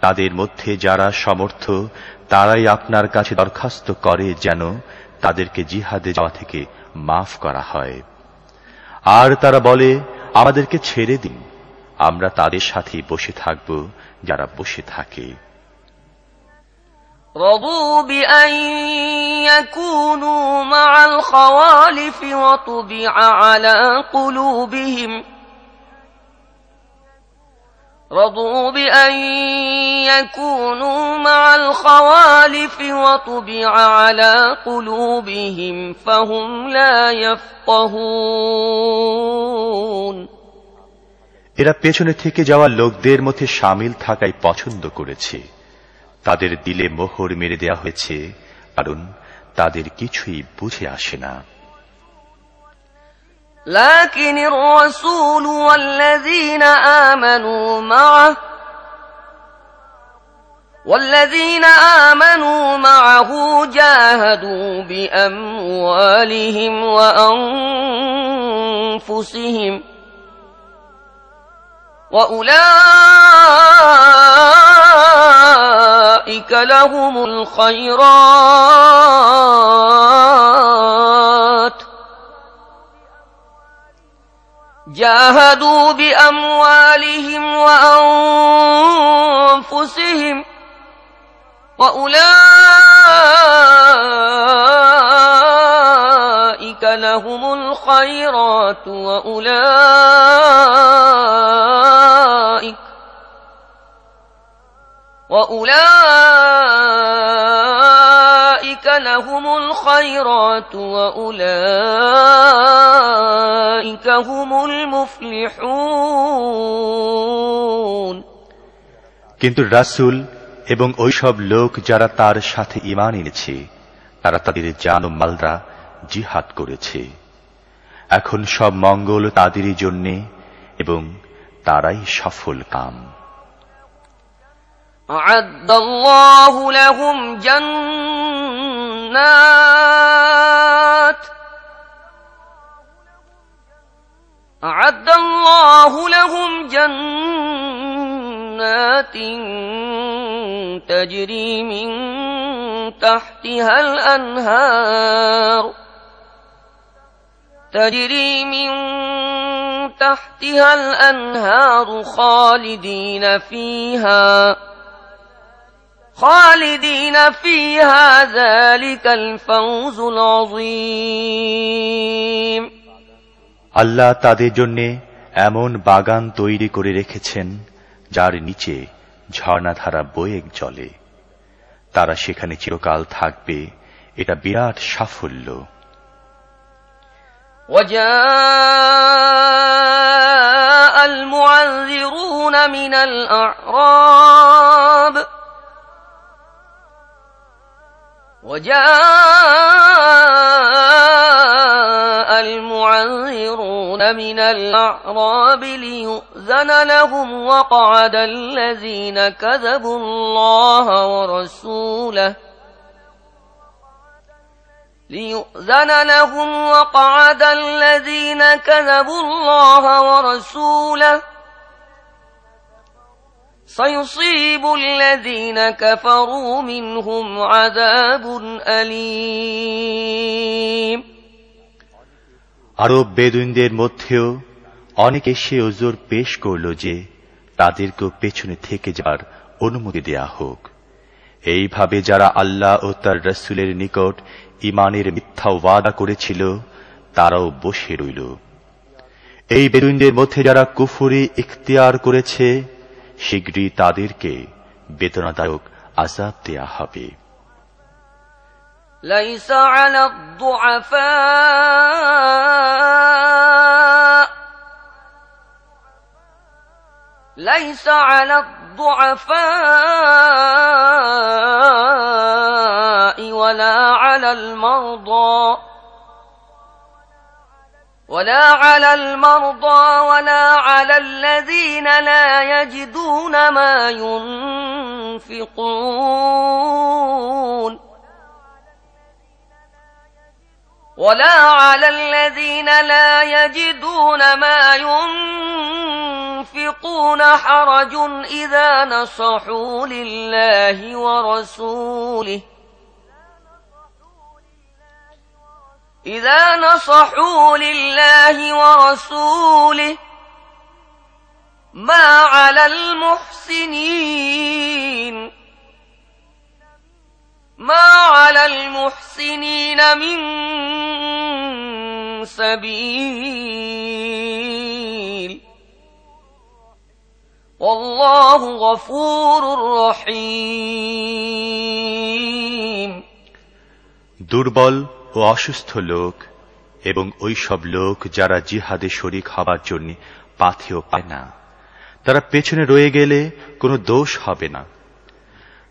তাদের মধ্যে যারা সমর্থ তারাই আপনার কাছে দরখাস্ত করে যেন তাদেরকে জিহাদে যাওয়া থেকে মাফ করা হয় আর তারা বলে আমাদেরকে ছেড়ে দিন আমরা তাদের সাথে বসে থাকব যারা বসে থাকে رضوا بأن يكونوا مع الخوالف وطبع على قلوبهم رضوا بأن يكونوا مع الخوالف وطبع على قلوبهم فهم لا يفقهون এরা পেছনে থেকে যাওয়া লোকদের মধ্যে সামিল থাকাই পছন্দ করেছে তাদের দিলে মোহর মেরে দেয়া হয়েছে কারণ তাদের কিছুই বুঝে আসে না لكن الرسول والذين آمنوا معه والذين آمنوا معه جاهدوا بأموالهم وأنفسهم وأولئك لهم الخيرات جاهدوا بأموالهم وأنفسهم وأولئك لهم الخيرات وأولئك وأولئك لهم الخيرات وأولئك هم المفلحون কিন্তু রাসূল এবং ওইসব লোক যারা তার সাথে ঈমান এনেছে তারা তাদের জান ও মালরা জিহাদ করেছে এখন সব মঙ্গল তাদেরই জন্যে এবং তারাই সফল কাম أعد الله لهم جنات أعد الله لهم جنات تجري من تحتها الأنهار. تجري من تحتها الأنهار خالدين فيها. خالدين فيها ذلك الفوز العظيم আল্লাহ তাদের জন্যে এমন বাগান তৈরি করে রেখেছেন যার নিচে ঝর্ণাধারা বয়ে চলে তারা সেখানে চিরকাল থাকবে এটা বিরাট সাফল্য وجاء المعذرون من الأعراب وجاء المعذرون من الأعراب ليؤذن لهم وقعد الذين كذبوا الله ورسوله ليؤذن لهم وقعد الذين كذبوا الله ورسوله سيصيب الذين كفروا منهم عذاب أليم আরব বেদুইনদের মধ্যেও অনেকে সে ওজোর পেশ করল যে তাদেরকেও পেছনে থেকে যাওয়ার অনুমতি দেয়া হোক এইভাবে যারা আল্লাহ ও তার রসুলের নিকট ইমানের মিথ্যা ওয়াদা করেছিল তারাও বসে রইল এই বেদুইনদের মধ্যে যারা কুফুরি ইখতিয়ার করেছে শীঘ্রই তাদেরকে বেদনাদায়ক আজাব দেয়া হবে ليس على الضعفاء ليس على الضعفاء ولا على المرضى ولا على المرضى ولا على الذين لا يجدون ما ينفقون. ولا على الذين لا يجدون ما ينفقون. حرج إذا نصحوا لله ورسوله. إذا نصحوا لله ورسوله ما على المحسنين ما على المحسنين من سبيل والله غفور رحيم দুর্বল ও অসুস্থ লোক এবং ওই সব লোক যারা জিহাদে শরিক হবার জন্য পাথেও পায় না তারা পেছনে রয়ে গেলে কোনো দোষ হবে না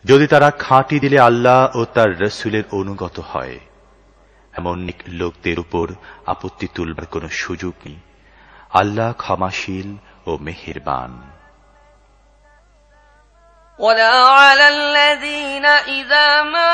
যদি তারা খাঁটি দিলে আল্লাহ ও তার রসুলের অনুগত হয় এমন লোকদের উপর আপত্তি তুলবার কোনো সুযোগ নেই আল্লাহ ক্ষমাশীল ও মেহেরবান ولا على الذين إذا ما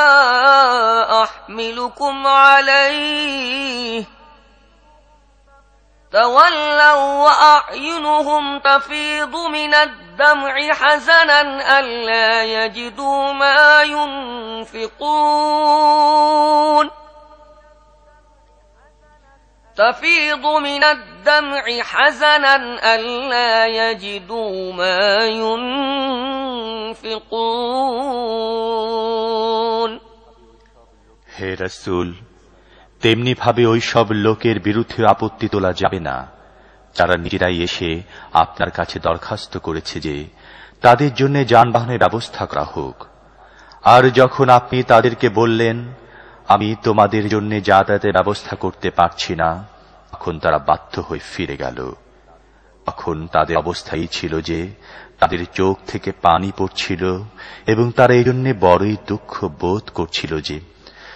أحملكم عليه. تولوا وأعينهم تفيض من الدمع حزنا ألا يجدوا ما ينفقون. تفيض من الدمع حزنا ألا يجدوا ما ينفقون. হে রসুল, তেমনি ভাবে ওই সব লোকের বিরুদ্ধে আপত্তি তোলা যাবে না। যারা নিজেরাই এসে আপনার কাছে দরখাস্ত করেছে যে তাদের জন্য যানবাহনের ব্যবস্থা করা হোক। আর যখন আপনি তাদেরকে বললেন, আমি তোমাদের জন্য যাতায়াতের ব্যবস্থা করতে পারছি না, তখন তারা বাধ্য হয়ে ফিরে গেল। তখন তাদের অবস্থাই ছিল যে তাদের চোখ থেকে পানি পড়ছিল এবং তারা এই জন্য বড়ই দুঃখ বোধ করছিল যে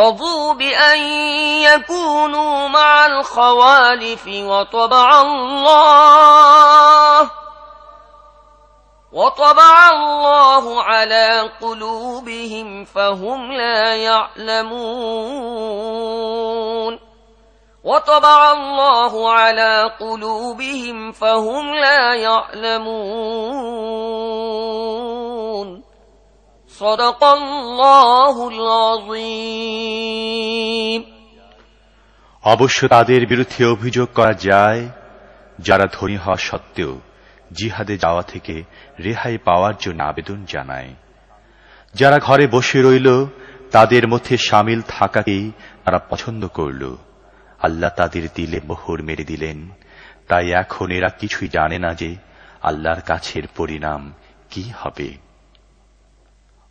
رضوا بأن يكونوا مع الخوالف وطبع الله وطبع الله على قلوبهم فهم لا يعلمون وطبع الله على قلوبهم فهم لا يعلمون صدق الله العظيم অবশ্য তাদের বিরুদ্ধে অভিযোগ করা যায় যারা ধনী হওয়া সত্ত্বেও জিহাদে যাওয়া থেকে রেহাই পাওয়ার জন্য আবেদন জানায় যারা ঘরে বসে রইল তাদের মধ্যে সামিল থাকাকেই তারা পছন্দ করল আল্লাহ তাদের দিলে মোহর মেরে দিলেন তাই এখন এরা কিছুই জানে না যে আল্লাহর কাছের পরিণাম কি হবে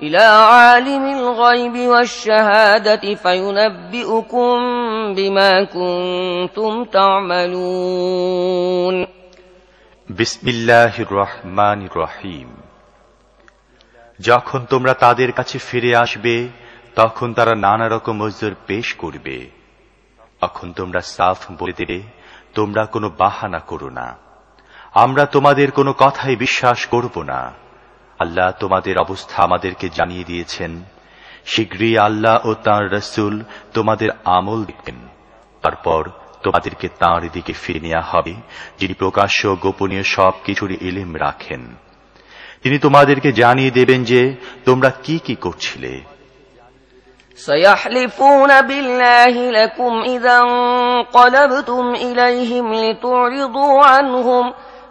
إلى عالم الغيب والشهادة فينبئكم بما كنتم تعملون বিসমিল্লাহ রহমান রহিম যখন তোমরা তাদের কাছে ফিরে আসবে তখন তারা নানা রকম ওজোর পেশ করবে তখন তোমরা সাফ বলে দেবে তোমরা কোনো বাহানা করো না আমরা তোমাদের কোনো কথাই বিশ্বাস করব না আল্লাহ তোমাদের অবস্থা আমাদেরকে জানিয়ে দিয়েছেন শীঘ্রই আল্লাহ ও তাঁর রসুল তোমাদের আমল দেখবেন তারপর তোমাদেরকে তাঁর দিকে ফিরে নেওয়া হবে যিনি প্রকাশ্য গোপনীয় সব কিছুর ইলিম রাখেন তিনি তোমাদেরকে জানিয়ে দেবেন যে তোমরা কি কি করছিলে سيحلفون بالله لكم إذا انقلبتم إليهم لتعرضوا عنهم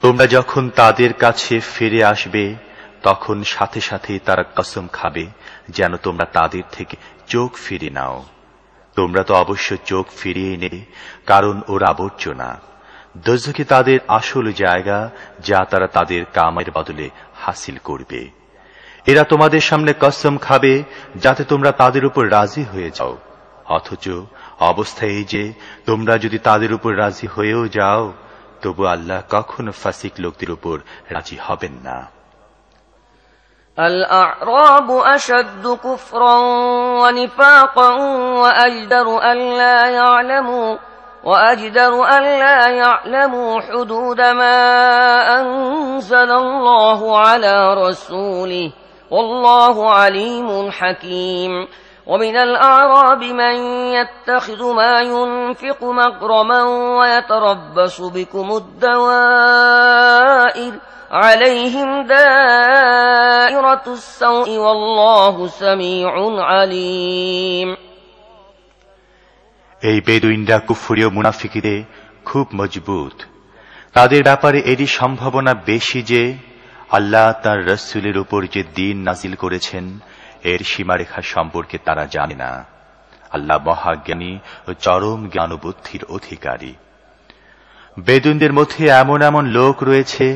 তোমরা যখন তাদের কাছে ফিরে আসবে, তখন সাথে সাথে তারা কসম খাবে, যেন তোমরা তাদের থেকে চোখ ফিরে নাও। তোমরা তো অবশ্য চোখ ফিরিয়ে নেবে কারণ ওর আবর্জনা। দোজকে তাদের আসল জায়গা, যা তারা তাদের কামের বদলে হাসিল করবে? এরা তোমাদের সামনে কসম খাবে, যাতে তোমরা তাদের উপর রাজি হয়ে যাও। অথচ অবস্থা এই যে, তোমরা যদি তাদের উপর রাজি হয়েও যাও তবু আল্লাহ কখনো ফাসিক লোকদের উপর রাজি হবেন না الأعراب أشد كفرا ونفاقا وأجدر ألا يعلموا وأجدر ألا يعلموا حدود ما أنزل الله على رسوله والله عليم حكيم ومن الأعراب من يتخذ ما ينفق مغرما ويتربص بكم الدوائر عليهم دائرة السوء والله سميع عليم এই বেদুইনরা কুফুরীয় মুনাফিকিরে খুব মজবুত তাদের ব্যাপারে এরই সম্ভাবনা বেশি যে আল্লাহ তার রসুলের উপর যে দিন নাজিল করেছেন এর সীমারেখা সম্পর্কে তারা জানে না। আল্লাহ মহাজ্ঞানী ও চরম জ্ঞান ও বুদ্ধির অধিকারী। বেদুনদের মধ্যে এমন এমন লোক রয়েছে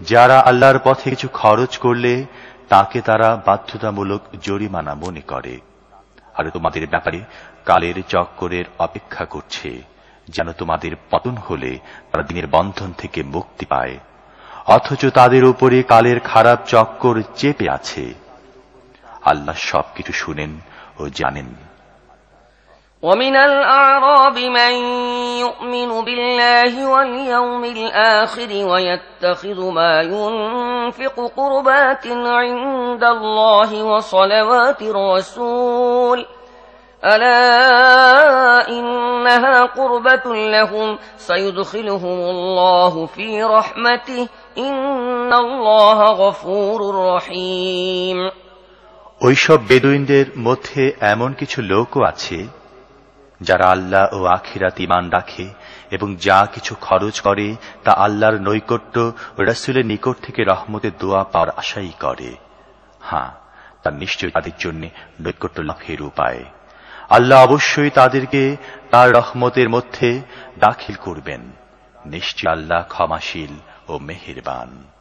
যারা আল্লাহর পথে কিছু খরচ করলে তাকে তারা বাধ্যতামূলক জরিমানা মনে করে। আর তোমাদের ব্যাপারে কালের চক্করের অপেক্ষা করছে, যেন তোমাদের পতন হলে তারা দিনের বন্ধন থেকে মুক্তি পায়। অথচ তাদের উপরে কালের খারাপ চক্কর চেপে আছে। আল্লাহ সবকিছু শুনেন ও জানেন ومن الأعراب من يؤمن بالله واليوم الآخر ويتخذ ما ينفق قربات عند الله وصلوات الرسول ألا إنها قربة لهم سيدخلهم الله في رحمته إن الله غفور رحيم ওইসব বেদুইনদের মধ্যে এমন কিছু লোকও আছে, যারা আল্লাহ ও আখিরাত ইমান রাখে এবং যা কিছু খরচ করে তা আল্লাহর নৈকট্য রসুলের নিকট থেকে রহমতের দোয়া পাওয়ার আশাই করে। হ্যাঁ তা নিশ্চয় তাদের জন্য নৈকট্য লাভের উপায়। আল্লাহ অবশ্যই তাদেরকে তার রহমতের মধ্যে দাখিল করবেন। নিশ্চয় আল্লাহ ক্ষমাশীল ও মেহেরবান।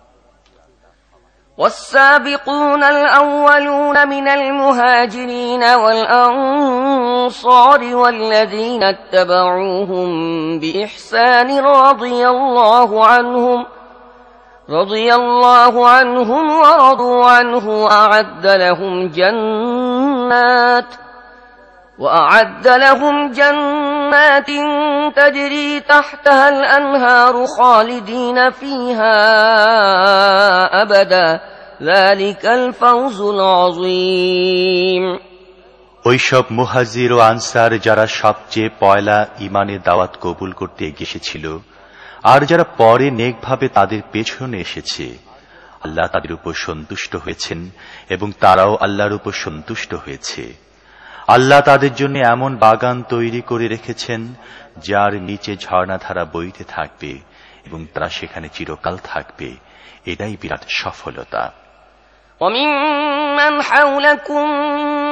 والسابقون الأولون من المهاجرين والأنصار والذين اتبعوهم بإحسان رضي الله عنهم رضي الله عنهم ورضوا عنه أعد لهم جنات وأعد لهم جنات تجري تحتها الأنهار خالدين فيها أبدا ذلك الفوز العظيم ওইসব মুহাজির ও আনসার যারা সবচেয়ে পয়লা ইমানের দাওয়াত কবুল করতে এগিয়েছিল আর যারা পরে নেকভাবে তাদের পেছনে এসেছে আল্লাহ তাদের উপর সন্তুষ্ট হয়েছেন এবং তারাও আল্লাহর উপর সন্তুষ্ট হয়েছে আল্লাহ তাদের জন্য এমন বাগান তৈরি করে রেখেছেন যার নিচে ঝর্ণাধারা বইতে থাকবে এবং তারা সেখানে চিরকাল থাকবে এটাই বিরাট সফলতা وممن حولكم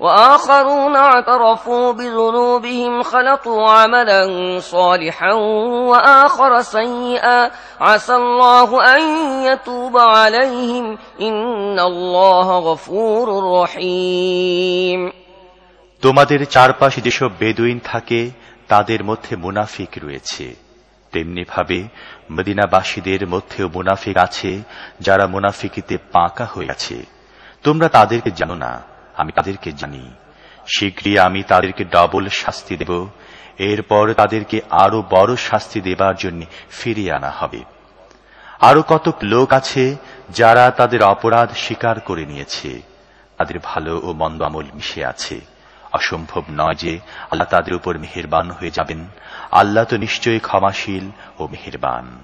وآخرون اعترفوا بذنوبهم خلطوا عملا صالحا وآخر سيئا عسى الله أن يتوب عليهم إن الله غفور رحيم তোমাদের চারপাশে যেসব বেদুইন থাকে তাদের মধ্যে মুনাফিক রয়েছে তেমনি ভাবে মদিনাবাসীদের মধ্যেও মুনাফিক আছে যারা মুনাফিকিতে পাকা হয়ে আছে তোমরা তাদেরকে জানো না আমি তাদেরকে জানি। শীঘ্রই আমি তাদেরকে ডবল শাস্তি দেব। এরপর তাদেরকে আরও বড় শাস্তি দেবার জন্য ফিরিয়ে আনা হবে। আরও কত লোক আছে যারা তাদের অপরাধ স্বীকার করে নিয়েছে। তাদের ভালো ও মন্দ আমল মিশে আছে। অসম্ভব নয় যে আল্লাহ তাদের উপর মেহেরবান হয়ে যাবেন। আল্লাহ তো নিশ্চয়ই ক্ষমাশীল ও মেহেরবান।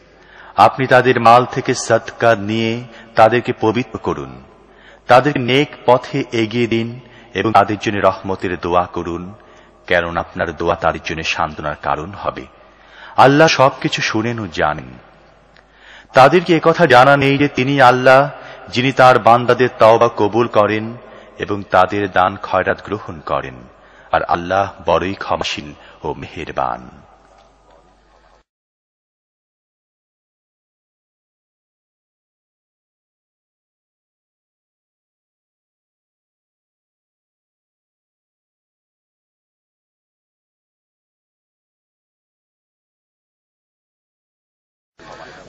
আপনি তাদের মাল থেকে সৎকার নিয়ে তাদেরকে পবিত্র করুন। তাদের নেক পথে এগিয়ে দিন এবং তাদের জন্য রহমতের দোয়া করুন কারণ আপনার দোয়া তাদের জন্য সান্ত্বনার কারণ হবে। আল্লাহ সবকিছু শুনেন ও জানেন। তাদেরকে একথা জানা নেই যে তিনি আল্লাহ, যিনি তার বান্দাদের তওবা কবুল করেন এবং তাদের দান খয়রাত গ্রহণ করেন, আর আল্লাহ বড়ই ক্ষমাশীল ও মেহেরবান।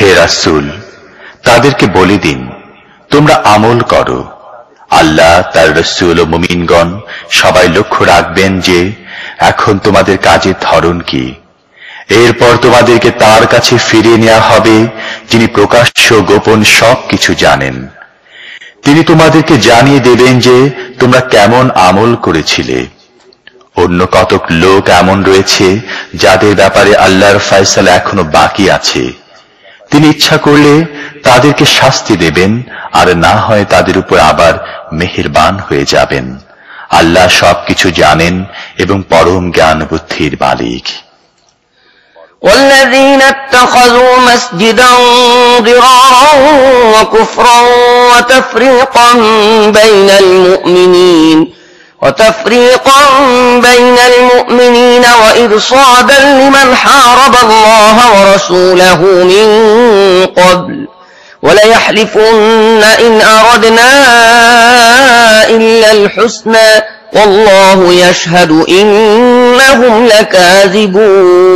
হে রাসূল, তাদেরকে বলে দিন, তোমরা আমল করো। আল্লাহ, তার রসুল ও মুমিনগণ সবাই লক্ষ্য রাখবেন যে, এখন তোমাদের কাজের ধরন কি। এরপর তোমাদেরকে তার কাছে ফিরিয়ে নেওয়া হবে, যিনি প্রকাশ্য গোপন সব কিছু জানেন। তিনি তোমাদেরকে জানিয়ে দেবেন যে, তোমরা কেমন আমল করেছিলে। অন্য কতক লোক এমন রয়েছে যাদের ব্যাপারে আল্লাহর ফয়সালা এখনো বাকি আছে তিনি ইচ্ছা করলে তাদেরকে শাস্তি দেবেন আর না হয় তাদের উপর আবার মেহেরবান হয়ে যাবেন আল্লাহ সবকিছু জানেন এবং পরম জ্ঞান বুদ্ধির মালিক والذين اتخذوا مسجدا ضرارا وكفرا وتفريقا بين المؤمنين وتفريقا بين المؤمنين وإرصادا لمن حارب الله ورسوله من قبل وليحلفن إن أردنا إلا الحسنى والله يشهد إنهم لكاذبون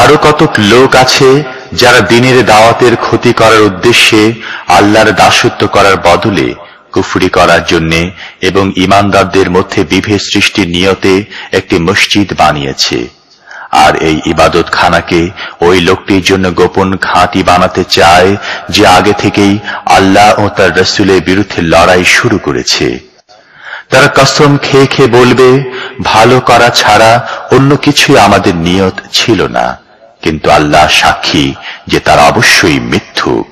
আরো কতক লোক আছে যারা দিনের দাওয়াতের ক্ষতি করার উদ্দেশ্যে আল্লাহর দাসত্ব করার বদলে কুফরি করার জন্যে এবং ইমানদারদের মধ্যে বিভেদ সৃষ্টির নিয়তে একটি মসজিদ বানিয়েছে। আর এই ইবাদত খানাকে ওই লোকটির জন্য গোপন ঘাঁটি বানাতে চায় যে আগে থেকেই আল্লাহ ও তার রসুলের বিরুদ্ধে লড়াই শুরু করেছে। তারা কসম খেয়ে খেয়ে বলবে, ভালো করা ছাড়া অন্য কিছুই আমাদের নিয়ত ছিল না। কিন্তু আল্লাহ সাক্ষী যে তারা অবশ্যই মিথ্যুক।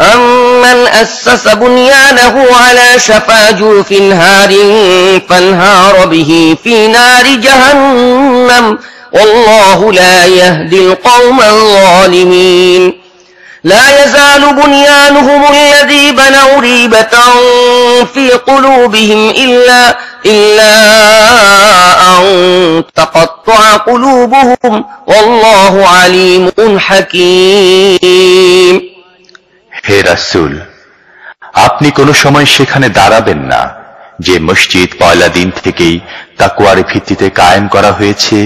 أمن أسس بنيانه على شفا جوف هار فانهار به في نار جهنم والله لا يهدي القوم الظالمين لا يزال بنيانهم الذي بنوا ريبة في قلوبهم إلا, إلا أن تقطع قلوبهم والله عليم حكيم হে রাসূল, আপনি কোনো সময় সেখানে দাঁড়াবেন না। যে মসজিদ পয়লা দিন থেকেই তাকুয়ার ভিত্তিতে কায়েম করা হয়েছে,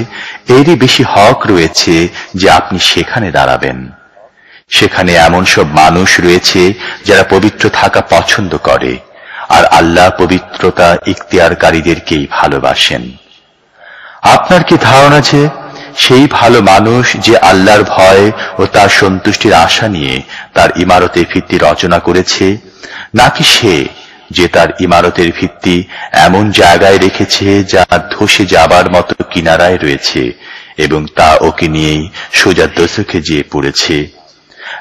এরই বেশি হক রয়েছে যে আপনি সেখানে দাঁড়াবেন। সেখানে এমন সব মানুষ রয়েছে যারা পবিত্র থাকা পছন্দ করে, আর আল্লাহ পবিত্রতা ইখতিয়ারকারীদেরকেই ভালোবাসেন। আপনার কি ধারণা যে সেই ভালো মানুষ যে আল্লাহর ভয় ও তার সন্তুষ্টির আশা নিয়ে তার ইমারতের ভিত্তি রচনা করেছে, নাকি সে যে তার ইমারতের ভিত্তি এমন জায়গায় রেখেছে যা ধসে যাবার মতো কিনারায় রয়েছে এবং তা ওকে নিয়েই সোজা দোষকে যেয়ে পড়েছে?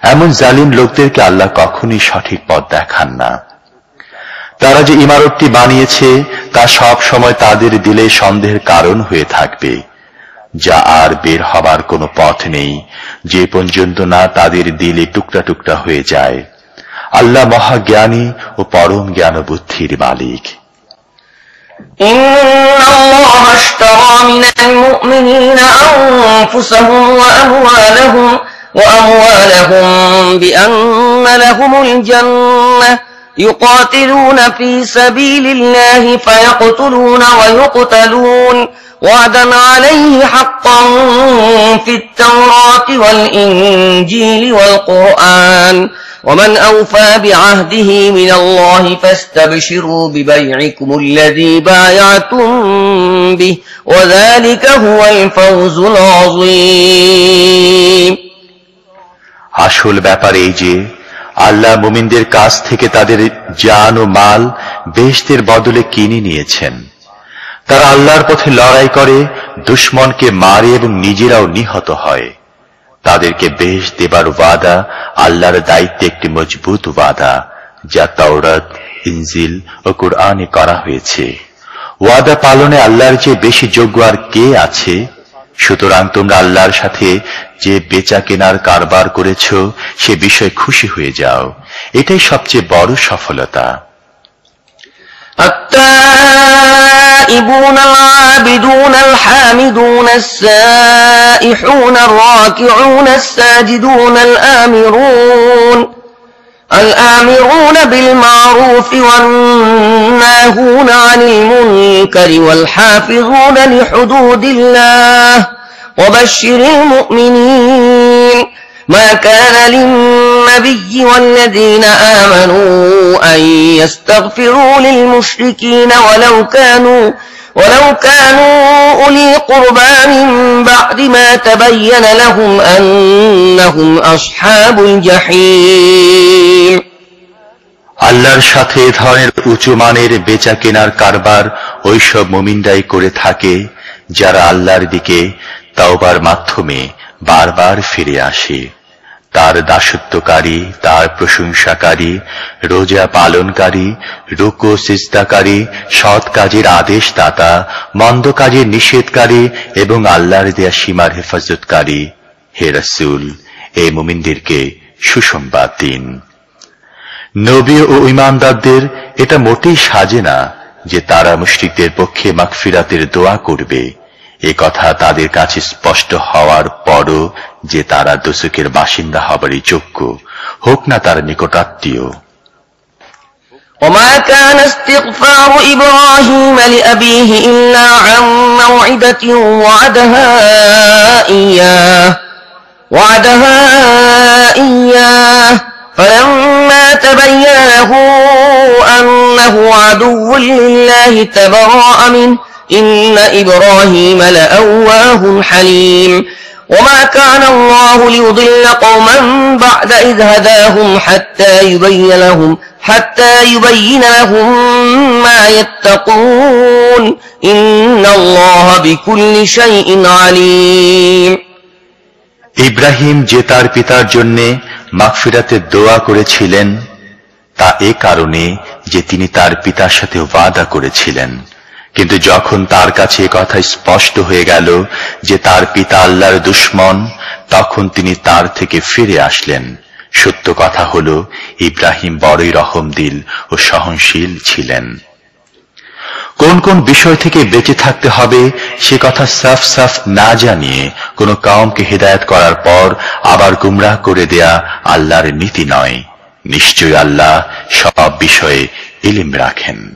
এমন জালিম লোকদেরকে আল্লাহ কখনই সঠিক পথ দেখান না। তারা যে ইমারতটি বানিয়েছে, তা সব সময় তাদের দিলে সন্দেহের কারণ হয়ে থাকবে। যা আর বের হবার কোনো পথ নেই যে পর্যন্ত না তাদের দিলে টুকরা টুকরা হয়ে যায় আল্লাহ মহাজ্ঞানী ও পরম জ্ঞান বুদ্ধির মালিক إن الله اشترى من المؤمنين أنفسهم وأموالهم وأموالهم بأن لهم الجنة يقاتلون في سبيل الله فيقتلون ويقتلون وعدا عليه حقا في التوراة والإنجيل والقرآن ومن أوفى بعهده من الله فاستبشروا ببيعكم الذي بايعتم به وذلك هو الفوز العظيم আসল ব্যাপার এই যে আল্লাহ মুমিনদের কাছ থেকে তাদের জান ও মাল বেশদের বদলে কিনে নিয়েছেন তারা আল্লাহর পথে লড়াই করে, দুশ্মনকে মারে এবং নিজেরাও নিহত হয়। তাদেরকে বেশ দেবার ওয়াদা, আল্লাহর দায়িত্বে একটি মজবুত ওয়াদা, যা তাওরাত, ইনজিল ও কোরআনে করা হয়েছে। ওয়াদা পালনে আল্লাহর যে বেশি যোগ্য আর কে আছে? সুতরাং তোমরা আল্লাহর সাথে যে বেচা কেনার কারবার করেছ, সে বিষয়ে খুশি হয়ে যাও। এটাই সবচেয়ে বড় সফলতা। التائبون العابدون الحامدون السائحون الراكعون الساجدون الآمرون الآمرون بالمعروف والناهون عن المنكر والحافظون لحدود الله وبشر المؤمنين ما كان للنبي والذين آمنوا أن يستغفروا للمشركين ولو كانوا ولو كانوا أولي قربى من بعد ما تبين لهم أنهم أصحاب الجحيم আল্লাহর সাথে ধরনের উঁচু মানের বেচা কেনার কারবার ওইসব মুমিনরাই করে থাকে যারা আল্লাহর দিকে তাওবার মাধ্যমে বারবার ফিরে আসে তার দাসত্বকারী, তার প্রশংসাকারী, রোজা পালনকারী, রুকো সিস্তাকারী সৎ কাজের আদেশ দাতা মন্দ কাজের নিষেধকারী এবং আল্লাহর দেয়া সীমার হেফাজতকারী। হে রসুল, এই মুমিনদেরকে সুসংবাদ দিন। নবী ও ইমানদারদের এটা মোটেই সাজে না যে তারা মুশরিকদের পক্ষে মাগফিরাতের দোয়া করবে। এ কথা তাদের কাছে স্পষ্ট হওয়ার পরও যে তারা দোষকের বাসিন্দা হবারই যোগ্য হোক না তার নিকটাত্মীয় وما كان استغفار إبراهيم لأبيه إلا عن موعدة وعدها إياه وعدها إياه فلما تبين له أنه عدو لله تبرأ منه إن إبراهيم لأواه حليم وما كان الله ليضل قوما بعد إذ هداهم حتى يبين لهم حتى يبين لهم ما يتقون إن الله بكل شيء عليم ইব্রাহিম যে তার পিতার জন্য মাগফিরাতের দোয়া করেছিলেন তা এ কারণে যে তিনি তার পিতার সাথে ওয়াদা করেছিলেন কিন্তু যখন তার কাছে কথা স্পষ্ট হয়ে গেল যে তার পিতা আল্লাহর দুশ্মন, তখন তিনি তার থেকে ফিরে আসলেন। সত্য কথা হল, ইব্রাহিম বড়ই রহমদিল ও সহনশীল ছিলেন। কোন কোন বিষয় থেকে বেঁচে থাকতে হবে, সে কথা সাফ সাফ না জানিয়ে কোন কাউমকে হেদায়ত করার পর আবার গুমরাহ করে দেয়া আল্লাহর নীতি নয়। নিশ্চয় আল্লাহ সব বিষয়ে ইলিম রাখেন।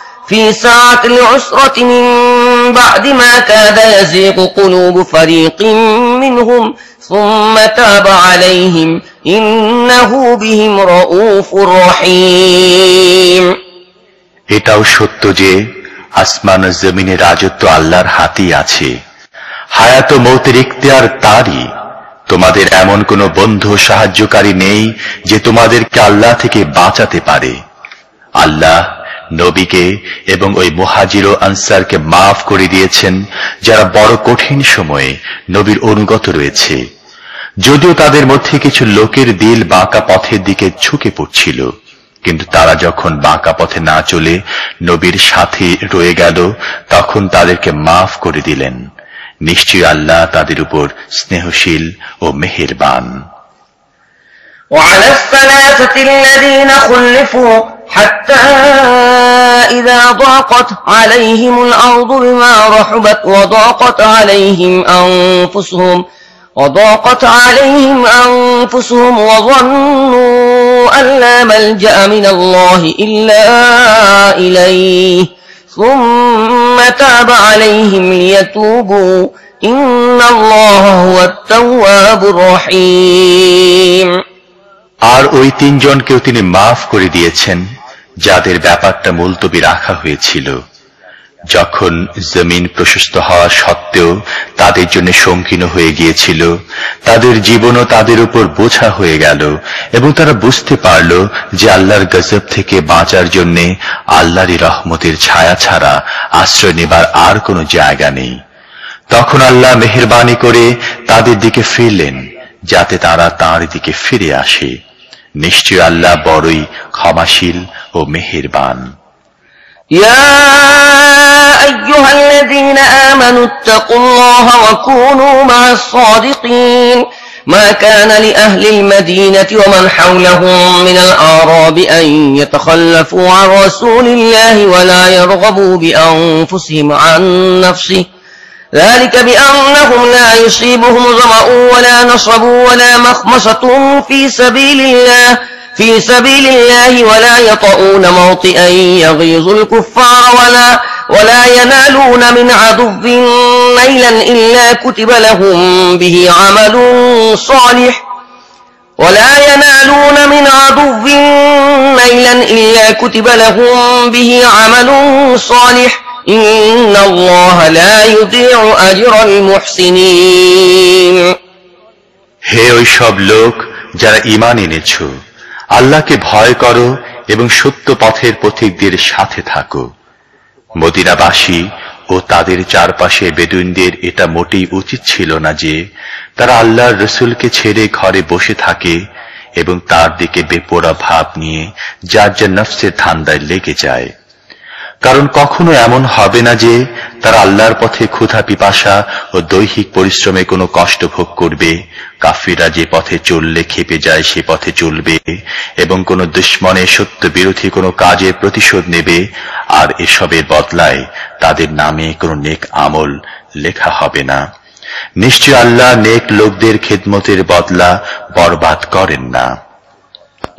في ساعة العسرة من بعد ما كاد يزيغ قلوب فريق منهم ثم تاب عليهم إنه بهم رؤوف رحيم এটাও সত্য যে আসমান ও জমিনের রাজত্ব আল্লাহর হাতেই আছে হায়াত ও মৌতের ইখতিয়ার তারই তোমাদের এমন কোনো বন্ধু ও সাহায্যকারী নেই যে তোমাদেরকে আল্লাহ থেকে বাঁচাতে পারে আল্লাহ নবীকে এবং ওই মুহাজির ও আনসারকে মাফ করে দিয়েছেন যারা বড় কঠিন সময়ে নবীর অনুগত রয়েছে যদিও তাদের মধ্যে কিছু লোকের দিল বাঁকা পথের দিকে ঝুঁকে পড়ছিল কিন্তু তারা যখন বাঁকা পথে না চলে নবীর সাথে রয়ে গেল তখন তাদেরকে মাফ করে দিলেন নিশ্চয় আল্লাহ তাদের উপর স্নেহশীল ও মেহেরবান وعلى الثلاثة الذين خلفوا حتى إذا ضاقت عليهم الأرض بما رحبت وضاقت عليهم أنفسهم وضاقت عليهم أنفسهم وظنوا أن لا ملجأ من الله إلا إليه ثم تاب عليهم ليتوبوا إن الله هو التواب الرحيم আর ওই তিনজনকেও তিনি মাফ করে দিয়েছেন যাদের ব্যাপারটা মুলতবি রাখা হয়েছিল। যখন জমিন প্রশস্ত হওয়া সত্ত্বেও তাদের জন্য সংকীর্ণ হয়ে গিয়েছিল, তাদের জীবনও তাদের উপর বোঝা হয়ে গেল এবং তারা বুঝতে পারল যে আল্লাহর গজব থেকে বাঁচার জন্য আল্লাহরই রহমতের ছায়া ছাড়া আশ্রয় নেবার আর কোনো জায়গা নেই। তখন আল্লাহ মেহরবানি করে তাদের দিকে ফিরলেন, যাতে তারা তাঁর দিকে ফিরে আসে। নিশ্চয় আল্লাহ বড়ই ক্ষমাশীল ও মেহেরবান يا أيها الذين آمنوا اتقوا الله وكونوا مع الصادقين ما كان لأهل المدينة ومن حولهم من الأعراب أن يتخلفوا عن رسول الله ولا يرغبوا بأنفسهم عن نفسه ذلك بأنهم لا يصيبهم ظمأ ولا نصب ولا مخمصة في سبيل الله في سبيل الله ولا يطؤون موطئا يغيظ الكفار ولا ولا ينالون من عدو نيلا إلا كتب لهم به عمل صالح. ولا ينالون من عدو نيلا إلا كتب لهم به عمل صالح. إن الله لا يضيع أجر المحسنين হে ওই সব লোক যারা ইমান এনেছ আল্লাহকে ভয় করো এবং সত্য পথের পথিকদের সাথে থাকো মদিনাবাসী ও তাদের চারপাশে বেদুইনদের এটা মোটেই উচিত ছিল না যে তারা আল্লাহর রসুলকে ছেড়ে ঘরে বসে থাকে এবং তার দিকে বেপোড়া ভাব নিয়ে যার যার নফসের ধান্দায় লেগে যায় কারণ কখনো এমন হবে না যে তারা আল্লাহর পথে ক্ষুধা, পিপাসা ও দৈহিক পরিশ্রমে কোনো কষ্ট ভোগ করবে। কাফিরা যে পথে চললে খেপে যায়, সে পথে চলবে এবং কোনো দুশ্মনের সত্য বিরোধী কোনো কাজের প্রতিশোধ নেবে। আর এসবের বদলায় তাদের নামে কোনো নেক আমল লেখা হবে না। নিশ্চয় আল্লাহ নেক লোকদের খেদমতের বদলা বরবাদ করেন না।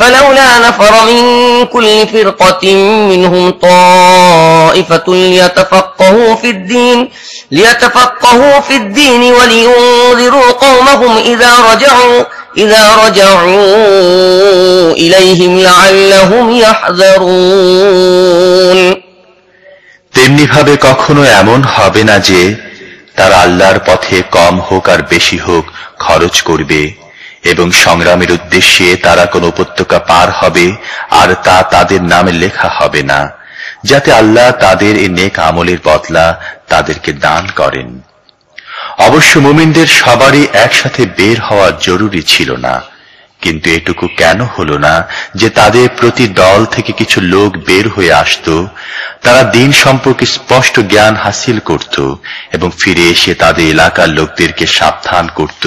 فلولا نفر من كل فرقة منهم طائفة ليتفقهوا في الدين ليتفقهوا في الدين ولينذروا قومهم إذا رجعوا إذا رجعوا إليهم لعلهم يحذرون তেমনি ভাবে কখনো এমন হবে না যে তারা আল্লাহর পথে কম হোক আর বেশি হোক খরচ করবে এবং সংগ্রামের উদ্দেশ্যে তারা কোন উপত্যকা পার হবে, আর তা তাদের নামে লেখা হবে না, যাতে আল্লাহ তাদের এ নেক আমলের বদলা তাদেরকে দান করেন। অবশ্য মুমিনদের সবারই একসাথে বের হওয়া জরুরি ছিল না। কিন্তু এটুকু কেন হলো না যে তাদের প্রতি দল থেকে কিছু লোক বের হয়ে আসত তারা দিন সম্পর্কে স্পষ্ট জ্ঞান হাসিল করত এবং ফিরে এসে তাদের এলাকার লোকদেরকে সাবধান করত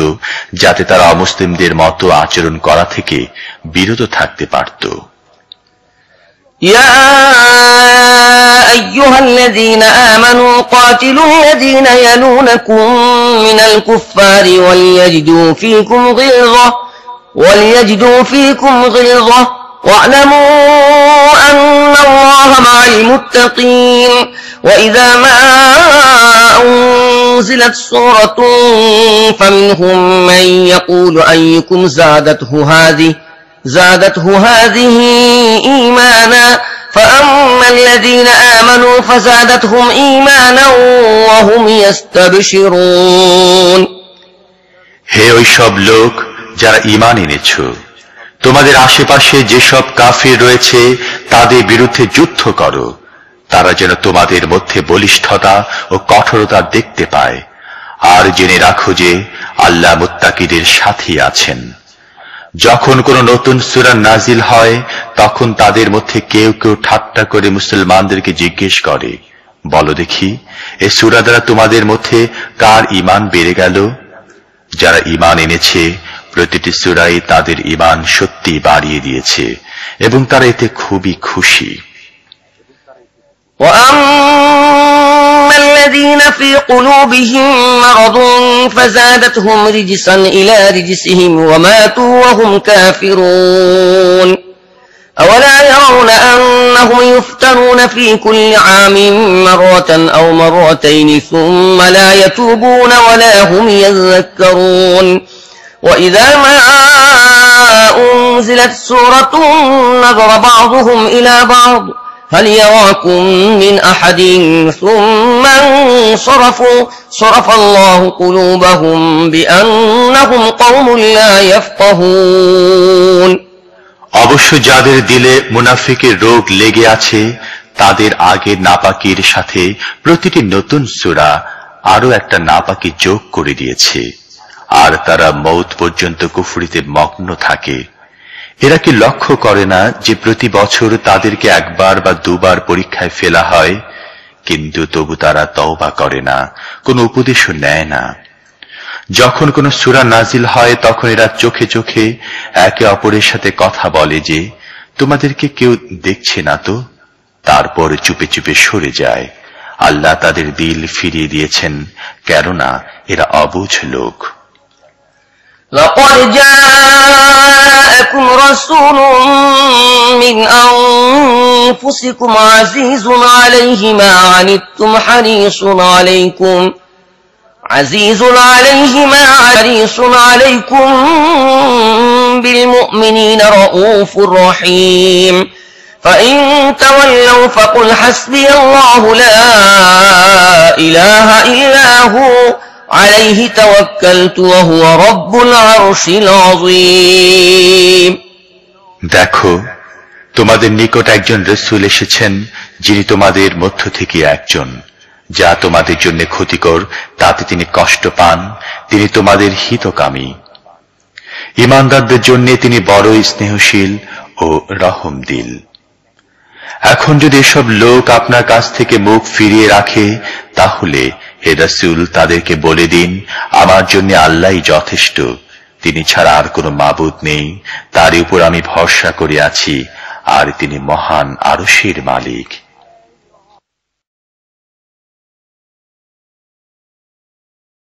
যাতে তারা অমুসলিমদের মতো আচরণ করা থেকে বিরত থাকতে পারত يا أيها الذين آمنوا قاتلوا الذين يلونكم من الكفار وليجدوا فيكم غلظة وليجدوا فيكم غلظة واعلموا أن الله مع المتقين وإذا ما أنزلت سورة فمنهم من يقول أيكم زادته هذه زادته هذه إيمانا فأما الذين آمنوا فزادتهم إيمانا وهم يستبشرون হে ওই সব লোক যারা ইমান এনেছ। তোমাদের আশেপাশে যেসব কাফির রয়েছে, তাদের বিরুদ্ধে যুদ্ধ করো। তারা যেন তোমাদের মধ্যে বলিষ্ঠতা ও কঠোরতা দেখতে পায়। আর জেনে রাখো যে আল্লাহ মুত্তাকিদের সাথে আছেন। যখন কোন নতুন সুরা নাজিল হয়, তখন তাদের মধ্যে কেউ কেউ ঠাট্টা করে মুসলমানদেরকে জিজ্ঞেস করে, বলো দেখি, এ সুরা দ্বারা তোমাদের মধ্যে কার ইমান বেড়ে গেল? যারা ইমান এনেছে প্রতিটি সুরাই তাদের ইমান সত্যি বাড়িয়ে দিয়েছে এবং তারা এতে খুবই খুশি وأما الذين في قلوبهم مرض فزادتهم رجسا إلى رجسهم وماتوا وهم كافرون أولا يرون أنهم يفتنون في كل عام مرة أو مرتين ثم لا يتوبون ولا هم يذكرون وإذا ما أنزلت سورة نظر بعضهم إلى بعض هل يراكم من أحد ثم انصرفوا صرف الله قلوبهم بأنهم قوم لا يفقهون অবশ্য যাদের দিলে মুনাফিকের রোগ লেগে আছে তাদের আগের নাপাকির সাথে প্রতিটি নতুন সুরা আরো একটা নাপাকি যোগ করে দিয়েছে আর তারা মৌত পর্যন্ত কুফুরিতে মগ্ন থাকে। এরা কি লক্ষ্য করে না যে প্রতি বছর তাদেরকে একবার বা দুবার পরীক্ষায় ফেলা হয়? কিন্তু তবু তারা তওবা করে না, কোনো উপদেশও নেয় না। যখন কোন সুরা নাজিল হয়, তখন এরা চোখে চোখে একে অপরের সাথে কথা বলে যে, তোমাদেরকে কেউ দেখছে না তো? তারপর চুপে চুপে সরে যায়। আল্লাহ তাদের দিল ফিরিয়ে দিয়েছেন, কেননা এরা অবুঝ লোক। لقد جاءكم رسول من أنفسكم عزيز عليه ما عنتم حريص عليكم. عزيز عليه ما حريص عليكم بالمؤمنين رؤوف رحيم. فإن تولوا فقل حسبي الله لا إله إلا هو. عليه توكلت وهو رب العرش العظيم দেখো তোমাদের নিকট একজন রসুল এসেছেন যিনি তোমাদের মধ্য থেকে একজন যা তোমাদের জন্য ক্ষতিকর তাতে তিনি কষ্ট পান তিনি তোমাদের হিতকামী ইমানদারদের জন্য তিনি বড়ই স্নেহশীল ও রহম দিল এখন যদি এসব লোক আপনার কাছ থেকে মুখ ফিরিয়ে রাখে, তাহলে হে রসুল, তাদেরকে বলে দিন, আমার জন্য আল্লাহ যথেষ্ট। তিনি ছাড়া আর কোনো মাবুদ নেই। তার উপর আমি ভরসা করে আছি, আর তিনি মহান আরশের মালিক।